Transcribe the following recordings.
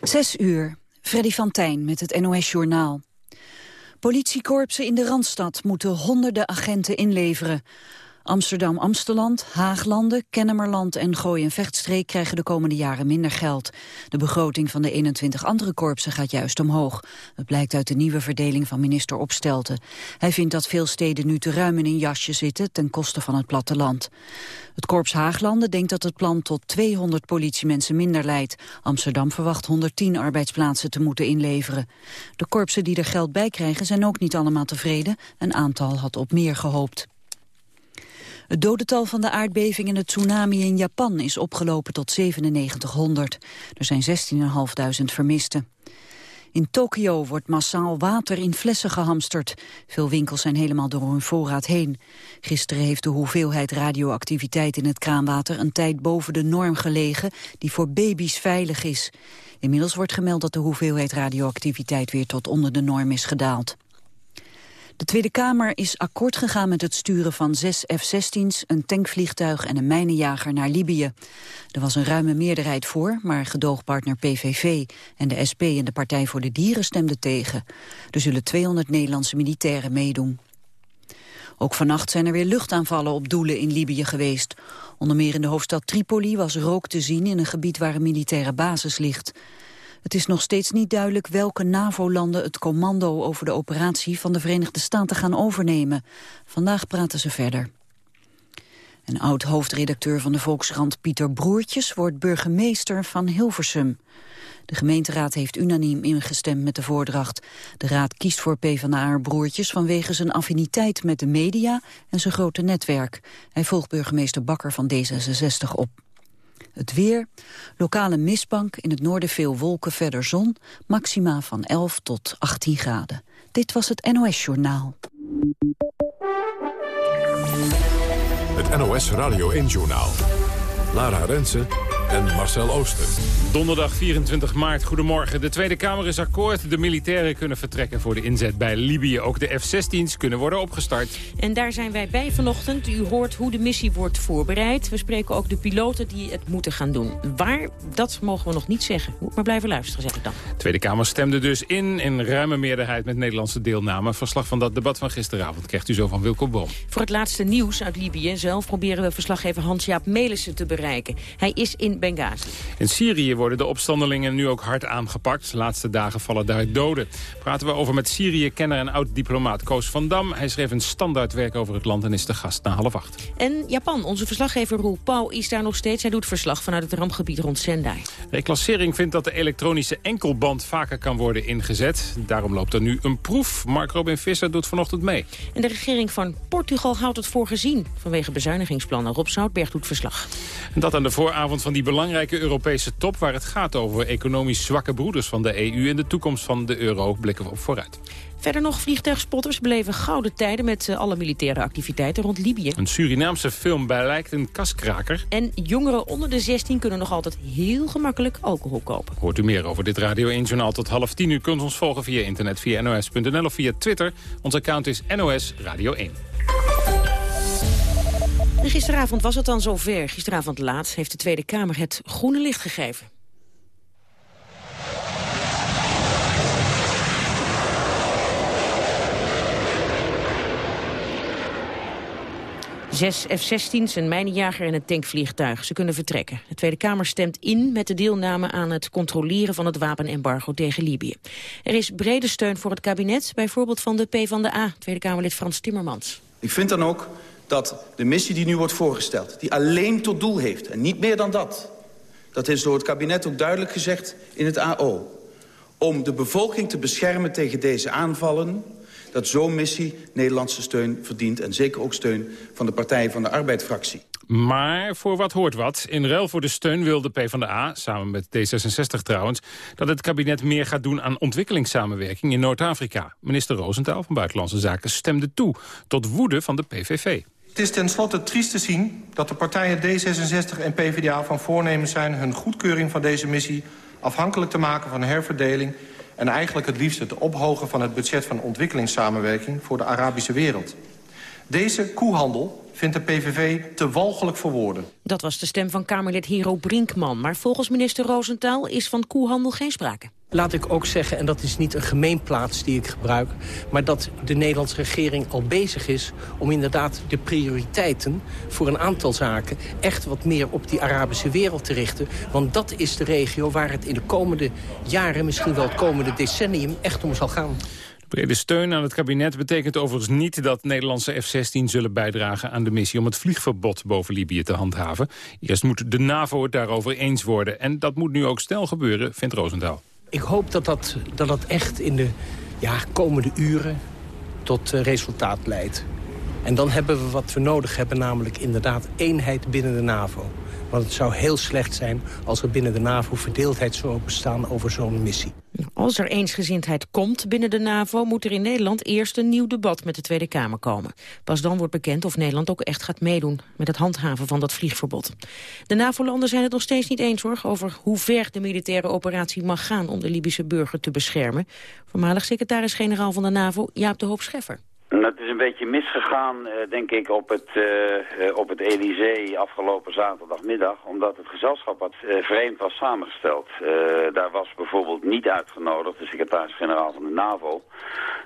Zes uur. Freddy van Tijn met het NOS-journaal. Politiekorpsen in de Randstad moeten honderden agenten inleveren. Amsterdam-Amsteland, Haaglanden, Kennemerland en Gooi- en Vechtstreek krijgen de komende jaren minder geld. De begroting van de 21 andere korpsen gaat juist omhoog. Dat blijkt uit de nieuwe verdeling van minister Opstelten. Hij vindt dat veel steden nu te ruim in een jasje zitten ten koste van het platteland. Het korps Haaglanden denkt dat het plan tot 200 politiemensen minder leidt. Amsterdam verwacht 110 arbeidsplaatsen te moeten inleveren. De korpsen die er geld bij krijgen zijn ook niet allemaal tevreden. Een aantal had op meer gehoopt. Het dodental van de aardbeving en het tsunami in Japan is opgelopen tot 9700. Er zijn 16.500 vermisten. In Tokio wordt massaal water in flessen gehamsterd. Veel winkels zijn helemaal door hun voorraad heen. Gisteren heeft de hoeveelheid radioactiviteit in het kraanwater... een tijd boven de norm gelegen die voor baby's veilig is. Inmiddels wordt gemeld dat de hoeveelheid radioactiviteit... weer tot onder de norm is gedaald. De Tweede Kamer is akkoord gegaan met het sturen van zes F-16's, een tankvliegtuig en een mijnenjager naar Libië. Er was een ruime meerderheid voor, maar gedoogpartner PVV en de SP en de Partij voor de Dieren stemden tegen. Er zullen 200 Nederlandse militairen meedoen. Ook vannacht zijn er weer luchtaanvallen op doelen in Libië geweest. Onder meer in de hoofdstad Tripoli was rook te zien in een gebied waar een militaire basis ligt. Het is nog steeds niet duidelijk welke NAVO-landen het commando over de operatie van de Verenigde Staten gaan overnemen. Vandaag praten ze verder. Een oud-hoofdredacteur van de Volkskrant Pieter Broertjes wordt burgemeester van Hilversum. De gemeenteraad heeft unaniem ingestemd met de voordracht. De raad kiest voor PvdA Broertjes vanwege zijn affiniteit met de media en zijn grote netwerk. Hij volgt burgemeester Bakker van D66 op. Het weer, lokale mistbank, in het noorden veel wolken, verder zon, maxima van 11 tot 18 graden. Dit was het NOS Journaal. Het NOS Radio 1 Journaal. Lara Rensen en Marcel Ooster. Donderdag 24 maart, goedemorgen. De Tweede Kamer is akkoord. De militairen kunnen vertrekken voor de inzet bij Libië. Ook de F-16's kunnen worden opgestart. En daar zijn wij bij vanochtend. U hoort hoe de missie wordt voorbereid. We spreken ook de piloten die het moeten gaan doen. Waar, dat mogen we nog niet zeggen. Moet maar blijven luisteren, zeg ik dan. De Tweede Kamer stemde dus in, in ruime meerderheid met Nederlandse deelname. Verslag van dat debat van gisteravond krijgt u zo van Wilco Boom. Voor het laatste nieuws uit Libië zelf proberen we verslaggever Hans-Jaap Melissen te bereiken. Hij is in Benghazi. In Syrië worden de opstandelingen nu ook hard aangepakt. De laatste dagen vallen daar doden. Praten we over met Syrië-kenner en oud-diplomaat Koos van Dam. Hij schreef een standaardwerk over het land en is de gast na half acht. En Japan, onze verslaggever Roel Pauw is daar nog steeds. Hij doet verslag vanuit het rampgebied rond Sendai. Reclassering vindt dat de elektronische enkelband vaker kan worden ingezet. Daarom loopt er nu een proef. Mark Robin Visser doet vanochtend mee. En de regering van Portugal houdt het voor gezien vanwege bezuinigingsplannen. Rob Zoutberg doet verslag. En dat aan de vooravond van die belangrijke Europese top... waar het gaat over economisch zwakke broeders van de EU... en de toekomst van de euro blikken we op vooruit. Verder nog vliegtuigspotters beleven gouden tijden met eh, alle militaire activiteiten rond Libië. Een Surinaamse film lijkt een kaskraker. En jongeren onder de 16 kunnen nog altijd heel gemakkelijk alcohol kopen. Hoort u meer over dit Radio 1 Journaal tot half tien. U kunt ons volgen via internet, via nos.nl of via Twitter. Ons account is NOS Radio 1. En gisteravond was het dan zover. Gisteravond laat heeft de Tweede Kamer het groene licht gegeven. Zes F-16's, een mijnenjager en een tankvliegtuig. Ze kunnen vertrekken. De Tweede Kamer stemt in met de deelname aan het controleren van het wapenembargo tegen Libië. Er is brede steun voor het kabinet, bijvoorbeeld van de PvdA, Tweede Kamerlid Frans Timmermans. Ik vind dan ook dat de missie die nu wordt voorgesteld... die alleen tot doel heeft, en niet meer dan dat... dat is door het kabinet ook duidelijk gezegd in het AO... om de bevolking te beschermen tegen deze aanvallen... dat zo'n missie Nederlandse steun verdient... en zeker ook steun van de Partij van de Arbeid-fractie. Maar voor wat hoort wat. In ruil voor de steun wil de PvdA, samen met D66 trouwens... dat het kabinet meer gaat doen aan ontwikkelingssamenwerking in Noord-Afrika. Minister Roosentaal van Buitenlandse Zaken stemde toe, tot woede van de PVV. Het is tenslotte triest te zien dat de partijen D66 en PvdA van voornemen zijn... hun goedkeuring van deze missie afhankelijk te maken van herverdeling... en eigenlijk het liefst het ophogen van het budget van ontwikkelingssamenwerking... voor de Arabische wereld. Deze koehandel vindt de PVV te walgelijk voor woorden. Dat was de stem van Kamerlid Hero Brinkman. Maar volgens minister Roosentaal is van koehandel geen sprake. Laat ik ook zeggen, en dat is niet een gemeenplaats die ik gebruik... maar dat de Nederlandse regering al bezig is om inderdaad de prioriteiten... voor een aantal zaken echt wat meer op die Arabische wereld te richten. Want dat is de regio waar het in de komende jaren, misschien wel het komende decennium... echt om zal gaan. Brede steun aan het kabinet betekent overigens niet dat Nederlandse F-16 zullen bijdragen aan de missie om het vliegverbod boven Libië te handhaven. Eerst moet de NAVO het daarover eens worden. En dat moet nu ook snel gebeuren, vindt Roosendaal. Ik hoop dat dat, dat, dat echt in de ja, komende uren tot uh, resultaat leidt. En dan hebben we wat we nodig hebben, namelijk inderdaad eenheid binnen de NAVO. Want het zou heel slecht zijn als er binnen de NAVO verdeeldheid zou bestaan over zo'n missie. Als er eensgezindheid komt binnen de NAVO... moet er in Nederland eerst een nieuw debat met de Tweede Kamer komen. Pas dan wordt bekend of Nederland ook echt gaat meedoen... met het handhaven van dat vliegverbod. De NAVO-landen zijn het nog steeds niet eens over hoe ver de militaire operatie mag gaan... om de Libische burger te beschermen. Voormalig secretaris-generaal van de NAVO, Jaap de Hoop Scheffer. Het is een beetje misgegaan, eh, denk ik, op het, uh, op het Elysée afgelopen zaterdagmiddag. Omdat het gezelschap wat vreemd was samengesteld. daar was bijvoorbeeld niet uitgenodigd de secretaris-generaal van de NAVO.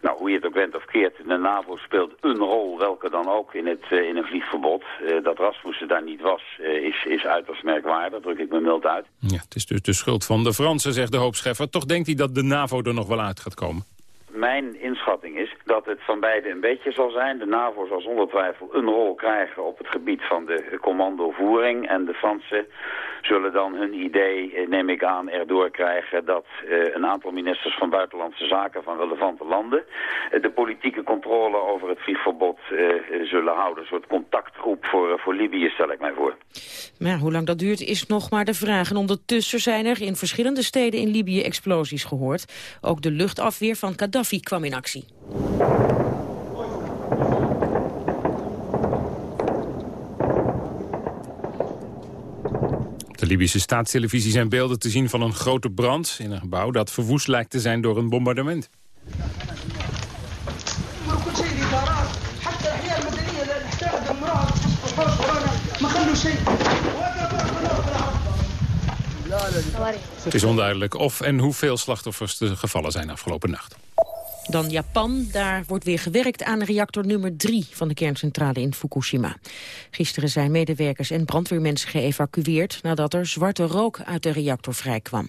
Nou, hoe je het ook bent of keert, de NAVO speelt een rol, welke dan ook, in, het, in een vliegverbod. dat Rasmussen daar niet was, is, is uiterst merkwaardig, druk ik me mild uit. Ja, het is dus de schuld van de Fransen, zegt de hoopscheffer. Toch denkt hij dat de NAVO er nog wel uit gaat komen? Mijn inschatting is dat het van beide een beetje zal zijn. De NAVO zal zonder twijfel een rol krijgen op het gebied van de commandovoering. En de Fransen zullen dan hun idee, eh, neem ik aan, erdoor krijgen... dat uh, een aantal ministers van Buitenlandse Zaken van relevante landen... Uh, de politieke controle over het vliegverbod zullen houden. Een soort contactgroep voor, voor Libië, stel ik mij voor. Maar hoe lang dat duurt is nog maar de vraag. En ondertussen zijn er in verschillende steden in Libië explosies gehoord. Ook de luchtafweer van Gaddafi kwam in actie. de Libische staatstelevisie zijn beelden te zien van een grote brand in een gebouw dat verwoest lijkt te zijn door een bombardement. Het is onduidelijk of en hoeveel slachtoffers er gevallen zijn afgelopen nacht. Dan Japan. Daar wordt weer gewerkt aan reactor nummer 3 van de kerncentrale in Fukushima. Gisteren zijn medewerkers en brandweermensen geëvacueerd... nadat er zwarte rook uit de reactor vrijkwam.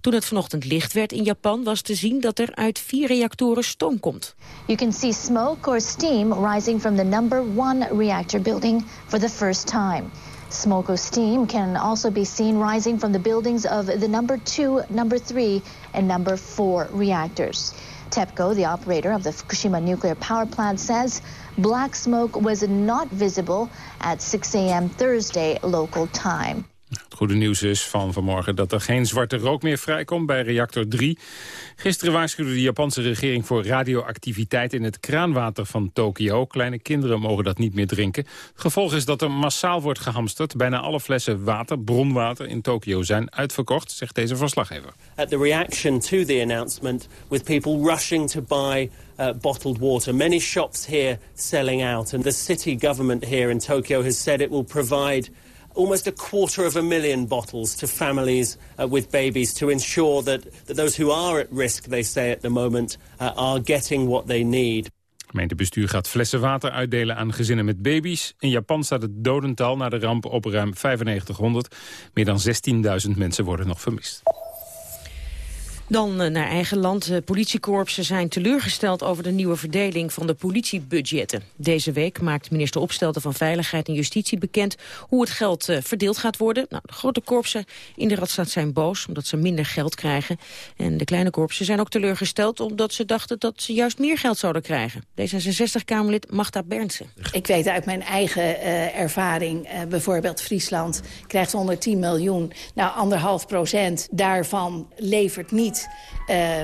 Toen het vanochtend licht werd in Japan was te zien dat er uit vier reactoren stoom komt. You can see smoke or steam rising from the number one reactor building for the first time. Smoke or steam can also be seen rising from the buildings of the number two, number three and number four reactors. TEPCO, the operator of the Fukushima nuclear power plant, says black smoke was not visible at 6 a.m. Thursday local time. Het goede nieuws is van vanmorgen dat er geen zwarte rook meer vrijkomt bij reactor 3. Gisteren waarschuwde de Japanse regering voor radioactiviteit in het kraanwater van Tokio. Kleine kinderen mogen dat niet meer drinken. Gevolg is dat er massaal wordt gehamsterd. Bijna alle flessen water, bronwater in Tokio zijn uitverkocht, zegt deze verslaggever. At the reaction to the announcement with people rushing to buy uh, bottled water. Many shops here selling out and the city government here in Tokyo has said it will provide almost a quarter of a million bottles to families uh, with babies to ensure that, that those who are at risk, they say at the moment, uh, are getting what they need. Gemeentebestuur gaat flessen water uitdelen aan gezinnen met baby's. In Japan staat het dodental na de ramp op ruim 9500. Meer dan 16.000 mensen worden nog vermist. Dan eh, naar eigen land. Politiekorpsen zijn teleurgesteld over de nieuwe verdeling van de politiebudgetten. Deze week maakt minister Opstelten van Veiligheid en Justitie bekend hoe het geld eh, verdeeld gaat worden. Nou, de grote korpsen in de Radstad zijn boos omdat ze minder geld krijgen. En de kleine korpsen zijn ook teleurgesteld omdat ze dachten dat ze juist meer geld zouden krijgen. D66-Kamerlid Magda Bernsen. Ik weet uit mijn eigen ervaring, uh, bijvoorbeeld Friesland krijgt 110 miljoen. Nou, anderhalf procent daarvan levert niet uh,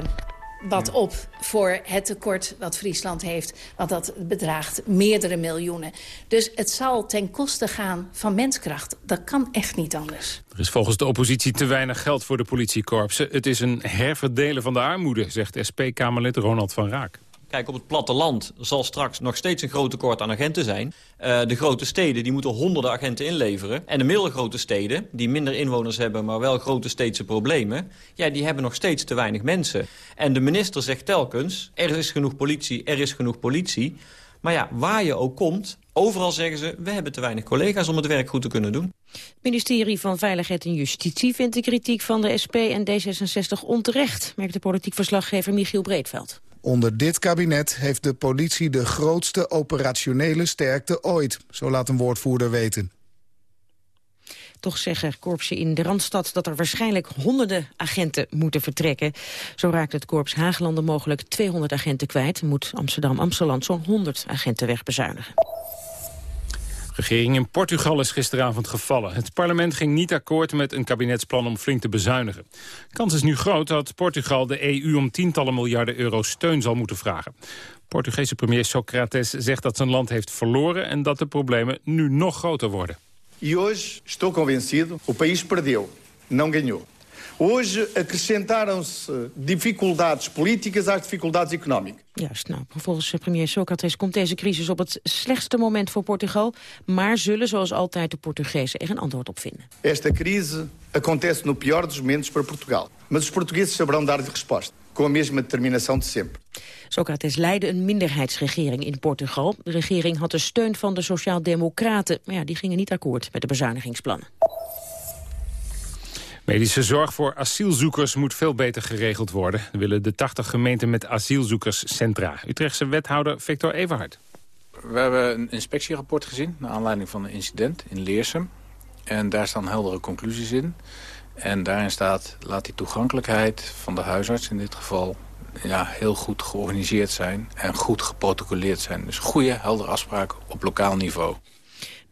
wat op voor het tekort wat Friesland heeft. Want dat bedraagt meerdere miljoenen. Dus het zal ten koste gaan van menskracht. Dat kan echt niet anders. Er is volgens de oppositie te weinig geld voor de politiekorpsen. Het is een herverdelen van de armoede, zegt SP-Kamerlid Ronald van Raak. Kijk, op het platteland zal straks nog steeds een groot tekort aan agenten zijn. Uh, de grote steden die moeten honderden agenten inleveren. En de middelgrote steden, die minder inwoners hebben... maar wel grote steedse problemen... ja, die hebben nog steeds te weinig mensen. En de minister zegt telkens, er is genoeg politie, er is genoeg politie... Maar ja, waar je ook komt, overal zeggen ze... we hebben te weinig collega's om het werk goed te kunnen doen. Het ministerie van Veiligheid en Justitie vindt de kritiek van de SP en D66 onterecht... merkt de politiek verslaggever Michiel Breedveld. Onder dit kabinet heeft de politie de grootste operationele sterkte ooit. Zo laat een woordvoerder weten. Toch zeggen korpsen in de Randstad dat er waarschijnlijk honderden agenten moeten vertrekken. Zo raakt het korps Haaglanden mogelijk 200 agenten kwijt. Moet Amsterdam-Amsterdam zo'n 100 agenten wegbezuinigen. De regering in Portugal is gisteravond gevallen. Het parlement ging niet akkoord met een kabinetsplan om flink te bezuinigen. De kans is nu groot dat Portugal de EU om tientallen miljarden euro steun zal moeten vragen. Portugese premier Socrates zegt dat zijn land heeft verloren... en dat de problemen nu nog groter worden. E hoje estou convencido, o país perdeu, não ganhou. Hoje acrescentaram-se dificuldades políticas às dificuldades económicas. Juist, nou, volgens premier Socrates komt deze crisis op het slechtste moment voor Portugal. Maar zullen, zoals altijd, de Portugezen er een antwoord op vinden. Esta crise acontece no pior dos momentos para Portugal. Mas os portugueses saberão dar-lhe resposta. Com a mesma determinação de sempre. Socrates leidde een minderheidsregering in Portugal. De regering had de steun van de Sociaal-Democraten. Maar ja, die gingen niet akkoord met de bezuinigingsplannen. Medische zorg voor asielzoekers moet veel beter geregeld worden. We willen de 80 gemeenten met asielzoekerscentra. Utrechtse wethouder Victor Everhard. We hebben een inspectierapport gezien... naar aanleiding van een incident in Leersum. En daar staan heldere conclusies in. En daarin staat, laat die toegankelijkheid van de huisarts in dit geval... Ja, heel goed georganiseerd zijn en goed geprotocoleerd zijn. Dus goede, heldere afspraken op lokaal niveau.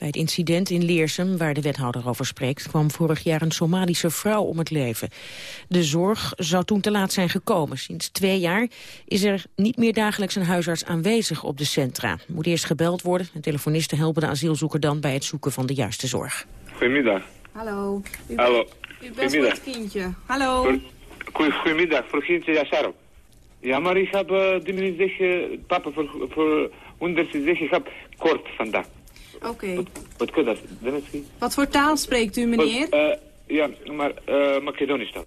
Bij het incident in Leersum, waar de wethouder over spreekt... kwam vorig jaar een Somalische vrouw om het leven. De zorg zou toen te laat zijn gekomen. Sinds twee jaar is er niet meer dagelijks een huisarts aanwezig op de centra. Er moet eerst gebeld worden. En telefonisten helpen de asielzoeker dan bij het zoeken van de juiste zorg. Goedemiddag. Hallo. U Hallo. U belt voor het kindje. Hallo. Goedemiddag, voor kindje Yasharov. Ja, maar ik heb uh, die meneer zegt, papa, voor, voor ik heb kort vandaag. Oké. Okay. Wat, wat kan dat? Wat voor taal spreekt u, meneer? Wat, uh, ja, maar uh, Macedonisch dan.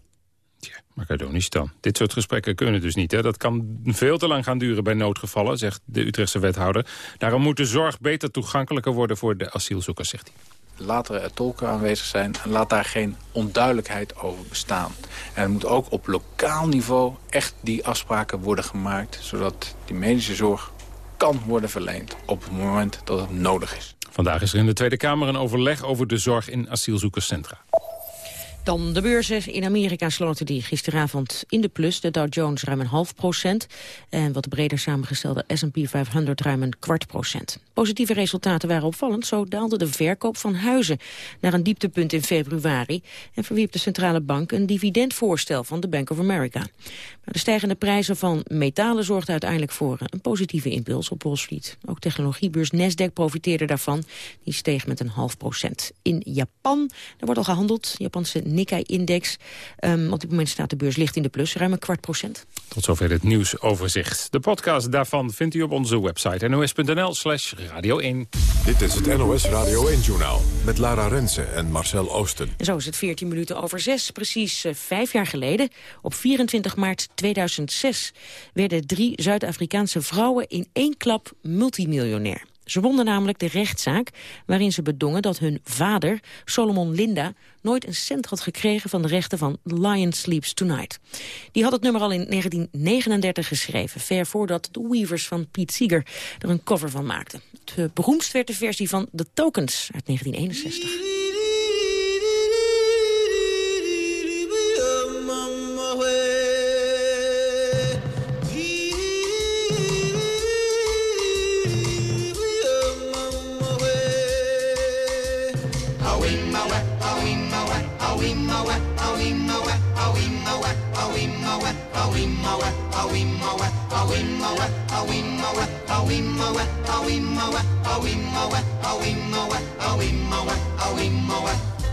Ja, Macedonisch dan. Dit soort gesprekken kunnen dus niet. Hè? Dat kan veel te lang gaan duren bij noodgevallen, zegt de Utrechtse wethouder. Daarom moet de zorg beter toegankelijker worden voor de asielzoekers, zegt hij. Laat er tolken aanwezig zijn en laat daar geen onduidelijkheid over bestaan. En er moet ook op lokaal niveau echt die afspraken worden gemaakt... zodat die medische zorg kan worden verleend op het moment dat het nodig is. Vandaag is er in de Tweede Kamer een overleg over de zorg in asielzoekerscentra. Dan de beurzen in Amerika sloten die gisteravond in de plus. De Dow Jones ruim een half procent. En wat breder samengestelde S&P 500 ruim een kwart procent. Positieve resultaten waren opvallend. Zo daalde de verkoop van huizen naar een dieptepunt in februari. En verwierp de centrale bank een dividendvoorstel van de Bank of America. Maar de stijgende prijzen van metalen zorgden uiteindelijk voor een positieve impuls op Wall Street. Ook technologiebeurs Nasdaq profiteerde daarvan. Die steeg met een half procent. In Japan, daar wordt al gehandeld. Japanse Nikkei-index. Um, op dit moment staat de beurs licht in de plus, ruim een kwart procent. Tot zover het nieuwsoverzicht. De podcast daarvan vindt u op onze website nos.nl slash radio 1. Dit is het NOS Radio 1-journaal met Lara Rensen en Marcel Oosten. En zo is het 14 minuten over 6, precies uh, vijf jaar geleden. Op 24 maart 2006 werden drie Zuid-Afrikaanse vrouwen in één klap multimiljonair. Ze wonnen namelijk de rechtszaak waarin ze bedongen dat hun vader, Solomon Linda, nooit een cent had gekregen van de rechten van Lion Sleeps Tonight. Die had het nummer al in 1939 geschreven, ver voordat de Weavers van Pete Seeger er een cover van maakten. Het uh, beroemdst werd de versie van The Tokens uit 1961.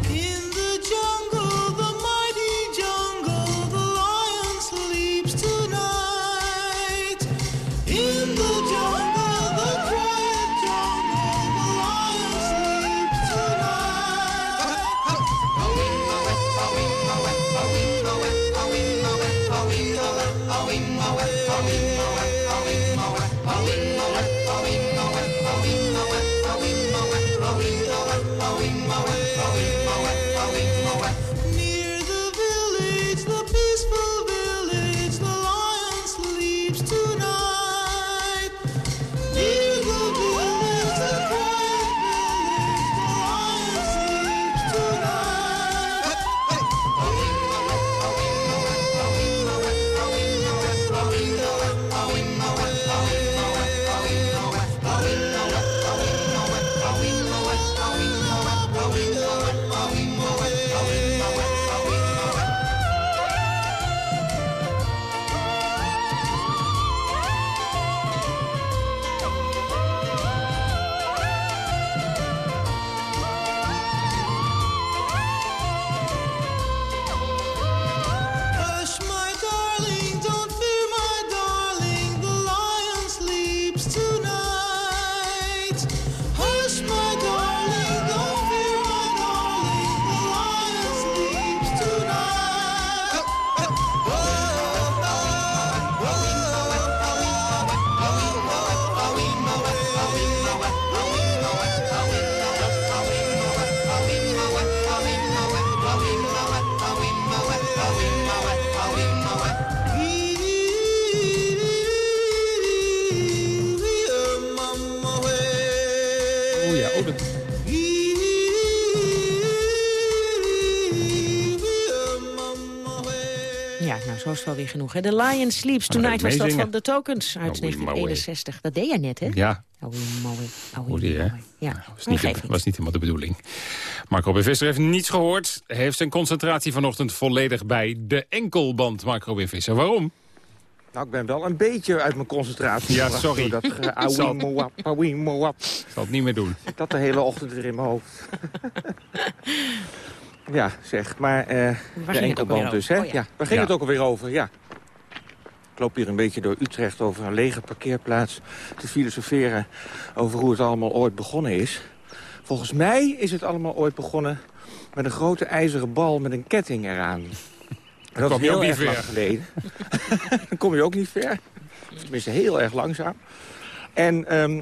In the jungle, a wing, a wing, a wing, my wing, a wing, a wing, a wing, a wing, a wing, nou, weer genoeg. Hè. The Lion Sleeps Tonight was dat van de Tokens uit Oei, 1961. Dat deed jij net, hè? Ja. Oei, mooi. Oei, je, hè? Ja, was niet, was niet helemaal de bedoeling. Marco B. Visser heeft niets gehoord. Heeft zijn concentratie vanochtend volledig bij de enkelband. Marco B. Visser, waarom? Nou, ik ben wel een beetje uit mijn concentratie. Ja, sorry. Dat ge- Ik zal- moap. zal het niet meer doen. Dat de hele ochtend weer in mijn hoofd. ja, zeg. Maar eh de ging het ook enkelband dus, hè? over? Ja. Oh, ja. Waar ging Ja. het ook alweer over? Ja. Ik loop hier een beetje door Utrecht over een lege parkeerplaats... te filosoferen over hoe het allemaal ooit begonnen is. Volgens mij is het allemaal ooit begonnen met een grote ijzeren bal met een ketting eraan. En dat Kom is je ook heel niet erg lang ver. geleden. Dan kom je ook niet ver. Tenminste heel erg langzaam. En ehm,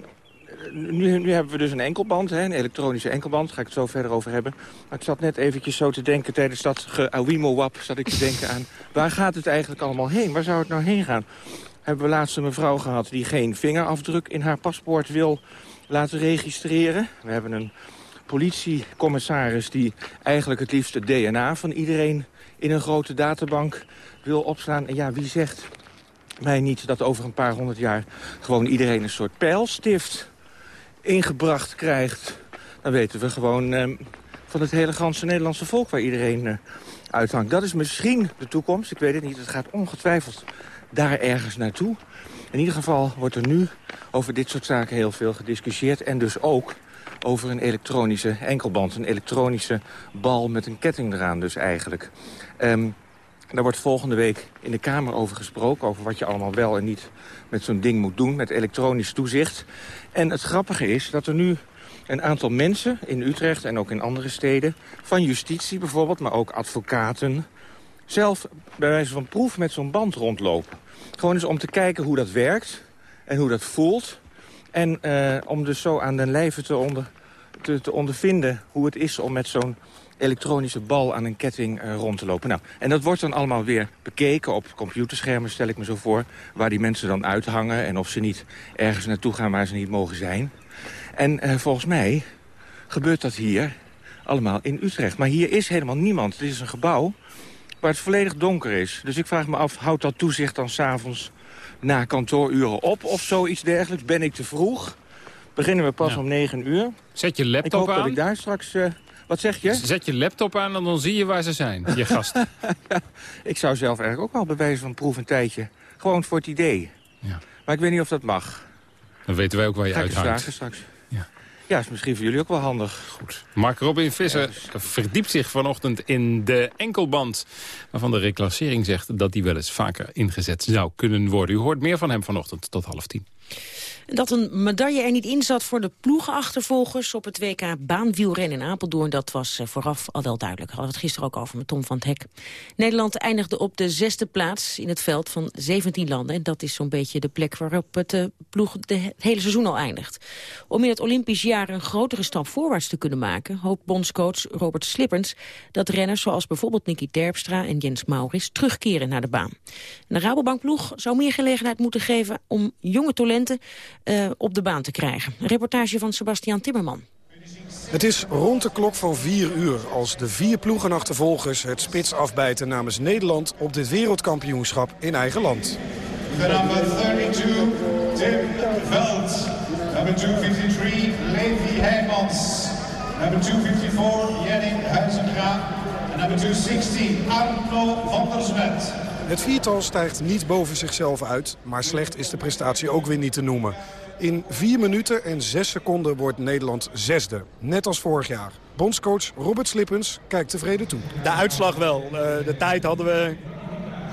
nu, nu hebben we dus een enkelband, hè, een elektronische enkelband. Daar ga ik het zo verder over hebben. Maar ik zat net eventjes zo te denken tijdens dat geawimo-wap... zat ik te denken aan, waar gaat het eigenlijk allemaal heen? Waar zou het nou heen gaan? Hebben we laatst een mevrouw gehad die geen vingerafdruk in haar paspoort wil laten registreren. We hebben een politiecommissaris die eigenlijk het liefst het DNA van iedereen in een grote databank wil opslaan. En ja, wie zegt mij niet dat over een paar honderd jaar gewoon iedereen een soort pijlstift ingebracht krijgt. Dan weten we gewoon eh, van het hele ganse Nederlandse volk waar iedereen eh, uithangt. Dat is misschien de toekomst, ik weet het niet. Het gaat ongetwijfeld daar ergens naartoe. In ieder geval wordt er nu over dit soort zaken heel veel gediscussieerd. En dus ook over een elektronische enkelband. Een elektronische bal met een ketting eraan dus eigenlijk. Daar wordt volgende week in de Kamer over gesproken... over wat je allemaal wel en niet met zo'n ding moet doen... met elektronisch toezicht. En het grappige is dat er nu een aantal mensen in Utrecht... en ook in andere steden, van justitie bijvoorbeeld... maar ook advocaten, zelf bij wijze van proef met zo'n band rondlopen. Gewoon eens om te kijken hoe dat werkt en hoe dat voelt... En eh, om dus zo aan den lijve te, onder, te ondervinden hoe het is om met zo'n elektronische bal aan een ketting eh, rond te lopen. Nou, en dat wordt dan allemaal weer bekeken op computerschermen, stel ik me zo voor... waar die mensen dan uithangen en of ze niet ergens naartoe gaan waar ze niet mogen zijn. En eh, volgens mij gebeurt dat hier allemaal in Utrecht. Maar hier is helemaal niemand. Dit is een gebouw waar het volledig donker is. Dus ik vraag me af, houdt dat toezicht dan s'avonds na kantooruren op of zoiets dergelijks? Ben ik te vroeg? Beginnen we pas Ja. om 9 uur. Zet je Ik laptop hoop dat aan. ik daar straks... eh, wat zeg je? Zet je laptop aan en dan zie je waar ze zijn, je gasten. Ik zou zelf eigenlijk ook wel bij wijze van proef een tijdje. Gewoon voor het idee. Ja. Maar ik weet niet of dat mag. Dan weten wij ook waar je uithangt. vragen straks. Ja. Ja, is misschien voor jullie ook wel handig. Goed. Mark Robin Visser verdiept zich vanochtend in de enkelband... waarvan de reclassering zegt dat die wel eens vaker ingezet zou kunnen worden. U hoort meer van hem vanochtend tot half tien. Dat een medaille er niet in zat voor de ploegenachtervolgers op het WK baanwielrennen in Apeldoorn, dat was eh, vooraf al wel duidelijk. Hadden we het gisteren ook over met Tom van het Hek. Nederland eindigde op de zesde plaats in het veld van 17 landen. En dat is zo'n beetje de plek waarop het uh, ploeg het hele seizoen al eindigt. Om in het Olympisch jaar een grotere stap voorwaarts te kunnen maken, hoopt bondscoach Robert Slippens dat renners zoals bijvoorbeeld Nicky Terpstra en Jens Maurits terugkeren naar de baan. De Rabobankploeg zou meer gelegenheid moeten geven om jonge talenten uh, op de baan te krijgen. Een reportage van Sebastian Timmerman. Het is rond de klok van 4 uur als de vier ploegenachtervolgers het spits afbijten namens Nederland op dit wereldkampioenschap in eigen land. The number 32, Tim Veld. Number 253, Levi Heijmans. Number 254, Jenning Huizenga. En number 260, Arno van der Zwet. Het viertal stijgt niet boven zichzelf uit, maar slecht is de prestatie ook weer niet te noemen. In 4 minuten en 6 seconden wordt Nederland zesde, net als vorig jaar. Bondscoach Robert Slippens kijkt tevreden toe. De uitslag wel. De tijd hadden we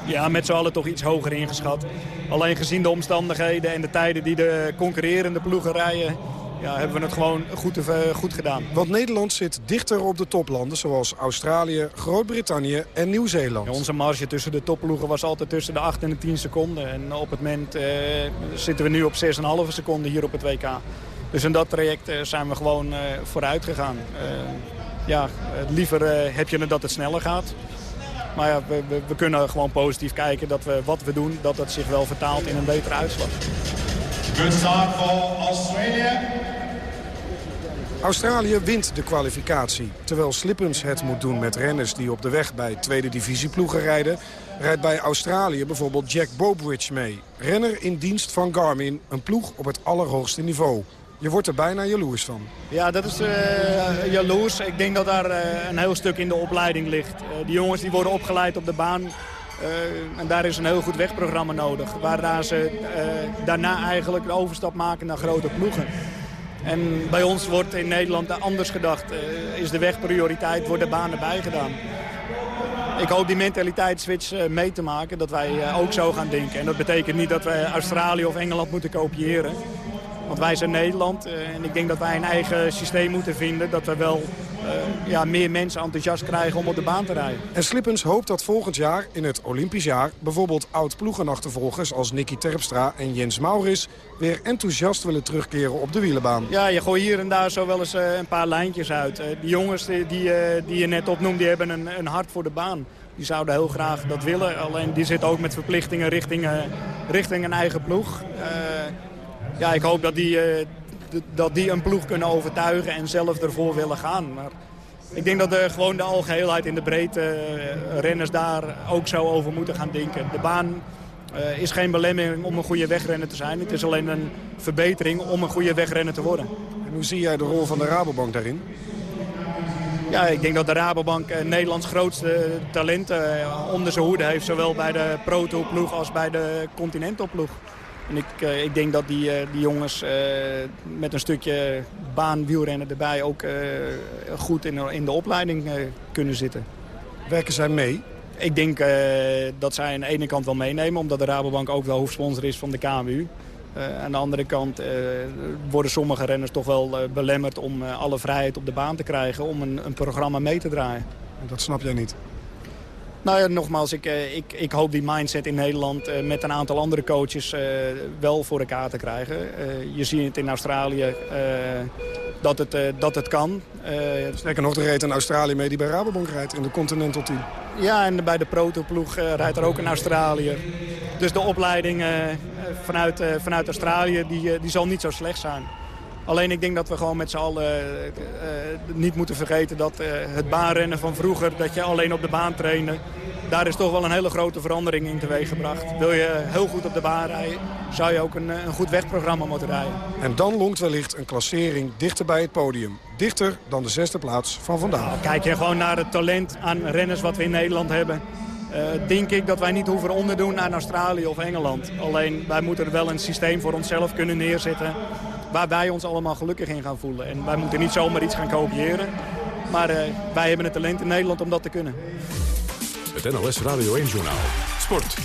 ja, met z'n allen toch iets hoger ingeschat. Alleen gezien de omstandigheden en de tijden die de concurrerende ploegen rijden ja, hebben we het gewoon goed, goed gedaan. Want Nederland zit dichter op de toplanden zoals Australië, Groot-Brittannië en Nieuw-Zeeland. Ja, onze marge tussen de topploegen was altijd tussen de 8 en de 10 seconden. En op het moment eh, zitten we nu op 6,5 seconden hier op het WK. Dus in dat traject eh, zijn we gewoon eh, vooruit gegaan. ja, liever heb je het dat het sneller gaat. Maar ja, we, we, we, kunnen gewoon positief kijken dat we wat we doen, dat dat zich wel vertaalt in een betere uitslag. Good start for Australia. Australië wint de kwalificatie. Terwijl Slippens het moet doen met renners die op de weg bij tweede divisie ploegen rijden... rijdt bij Australië bijvoorbeeld Jack Bobridge mee. Renner in dienst van Garmin, een ploeg op het allerhoogste niveau. Je wordt er bijna jaloers van. Ja, dat is uh, jaloers. Ik denk dat daar uh, een heel stuk in de opleiding ligt. Uh, die jongens die worden opgeleid op de baan. En daar is een heel goed wegprogramma nodig. Waarna ze daarna eigenlijk de overstap maken naar grote ploegen. En bij ons wordt in Nederland anders gedacht. is de weg prioriteit, worden banen bijgedaan. Ik hoop die mentaliteitsswitch mee te maken, dat wij ook zo gaan denken. En dat betekent niet dat wij Australië of Engeland moeten kopiëren. Want wij zijn Nederland uh, en ik denk dat wij een eigen systeem moeten vinden... dat we wel uh, ja, meer mensen enthousiast krijgen om op de baan te rijden. En Slippens hoopt dat volgend jaar, in het Olympisch jaar... bijvoorbeeld oud-ploegenachtervolgers als Nicky Terpstra en Jens Maurits... weer enthousiast willen terugkeren op de wielenbaan. Ja, je gooit hier en daar zo wel eens uh, een paar lijntjes uit. die jongens die, die, die, je net opnoemt, die hebben een, een hart voor de baan. Die zouden heel graag dat willen. Alleen die zitten ook met verplichtingen richting, richting een eigen ploeg ja, ik hoop dat die, uh, dat die een ploeg kunnen overtuigen en zelf ervoor willen gaan. Maar ik denk dat de, gewoon de algeheelheid in de breedte uh, renners daar ook zo over moeten gaan denken. De baan uh, is geen belemmering om een goede wegrenner te zijn. Het is alleen een verbetering om een goede wegrenner te worden. En hoe zie jij de rol van de Rabobank daarin? Ja, ik denk dat de Rabobank uh, Nederlands grootste talenten uh, onder zijn hoede heeft. Zowel bij de Proto-ploeg als bij de Continental-ploeg. En ik, uh, ik denk dat die, uh, die jongens uh, met een stukje baanwielrennen erbij ook goed in, in de opleiding kunnen zitten. Werken zij mee? Ik denk dat zij aan de ene kant wel meenemen, omdat de Rabobank ook wel hoofdsponsor is van de KMU. aan de andere kant worden sommige renners toch wel belemmerd om alle vrijheid op de baan te krijgen om een, een programma mee te draaien. Dat snap jij niet? Nou ja, nogmaals, ik, ik, ik hoop die mindset in Nederland uh, met een aantal andere coaches uh, wel voor elkaar te krijgen. Je ziet het in Australië dat, het, dat het kan. Sterker nog, er reed een Australië mee die bij Rabobank rijdt in de Continental Team. Ja, en bij de Proto-ploeg rijdt er ook een Australiër. Dus de opleiding vanuit, vanuit Australië die, die zal niet zo slecht zijn. Alleen ik denk dat we gewoon met z'n allen uh, niet moeten vergeten dat uh, het baanrennen van vroeger, dat je alleen op de baan trainde, daar is toch wel een hele grote verandering in teweeg gebracht. Wil je heel goed op de baan rijden, zou je ook een, een goed wegprogramma moeten rijden. En dan longt wellicht een klassering dichter bij het podium. Dichter dan de zesde plaats van vandaag. Kijk je gewoon naar het talent aan renners wat we in Nederland hebben. Uh, denk ik dat wij niet hoeven onderdoen aan Australië of Engeland. Alleen wij moeten er wel een systeem voor onszelf kunnen neerzetten waar wij ons allemaal gelukkig in gaan voelen. En wij moeten niet zomaar iets gaan kopiëren. Maar uh, wij hebben het talent in Nederland om dat te kunnen. Het NLS Radio 1 Journaal. Sport.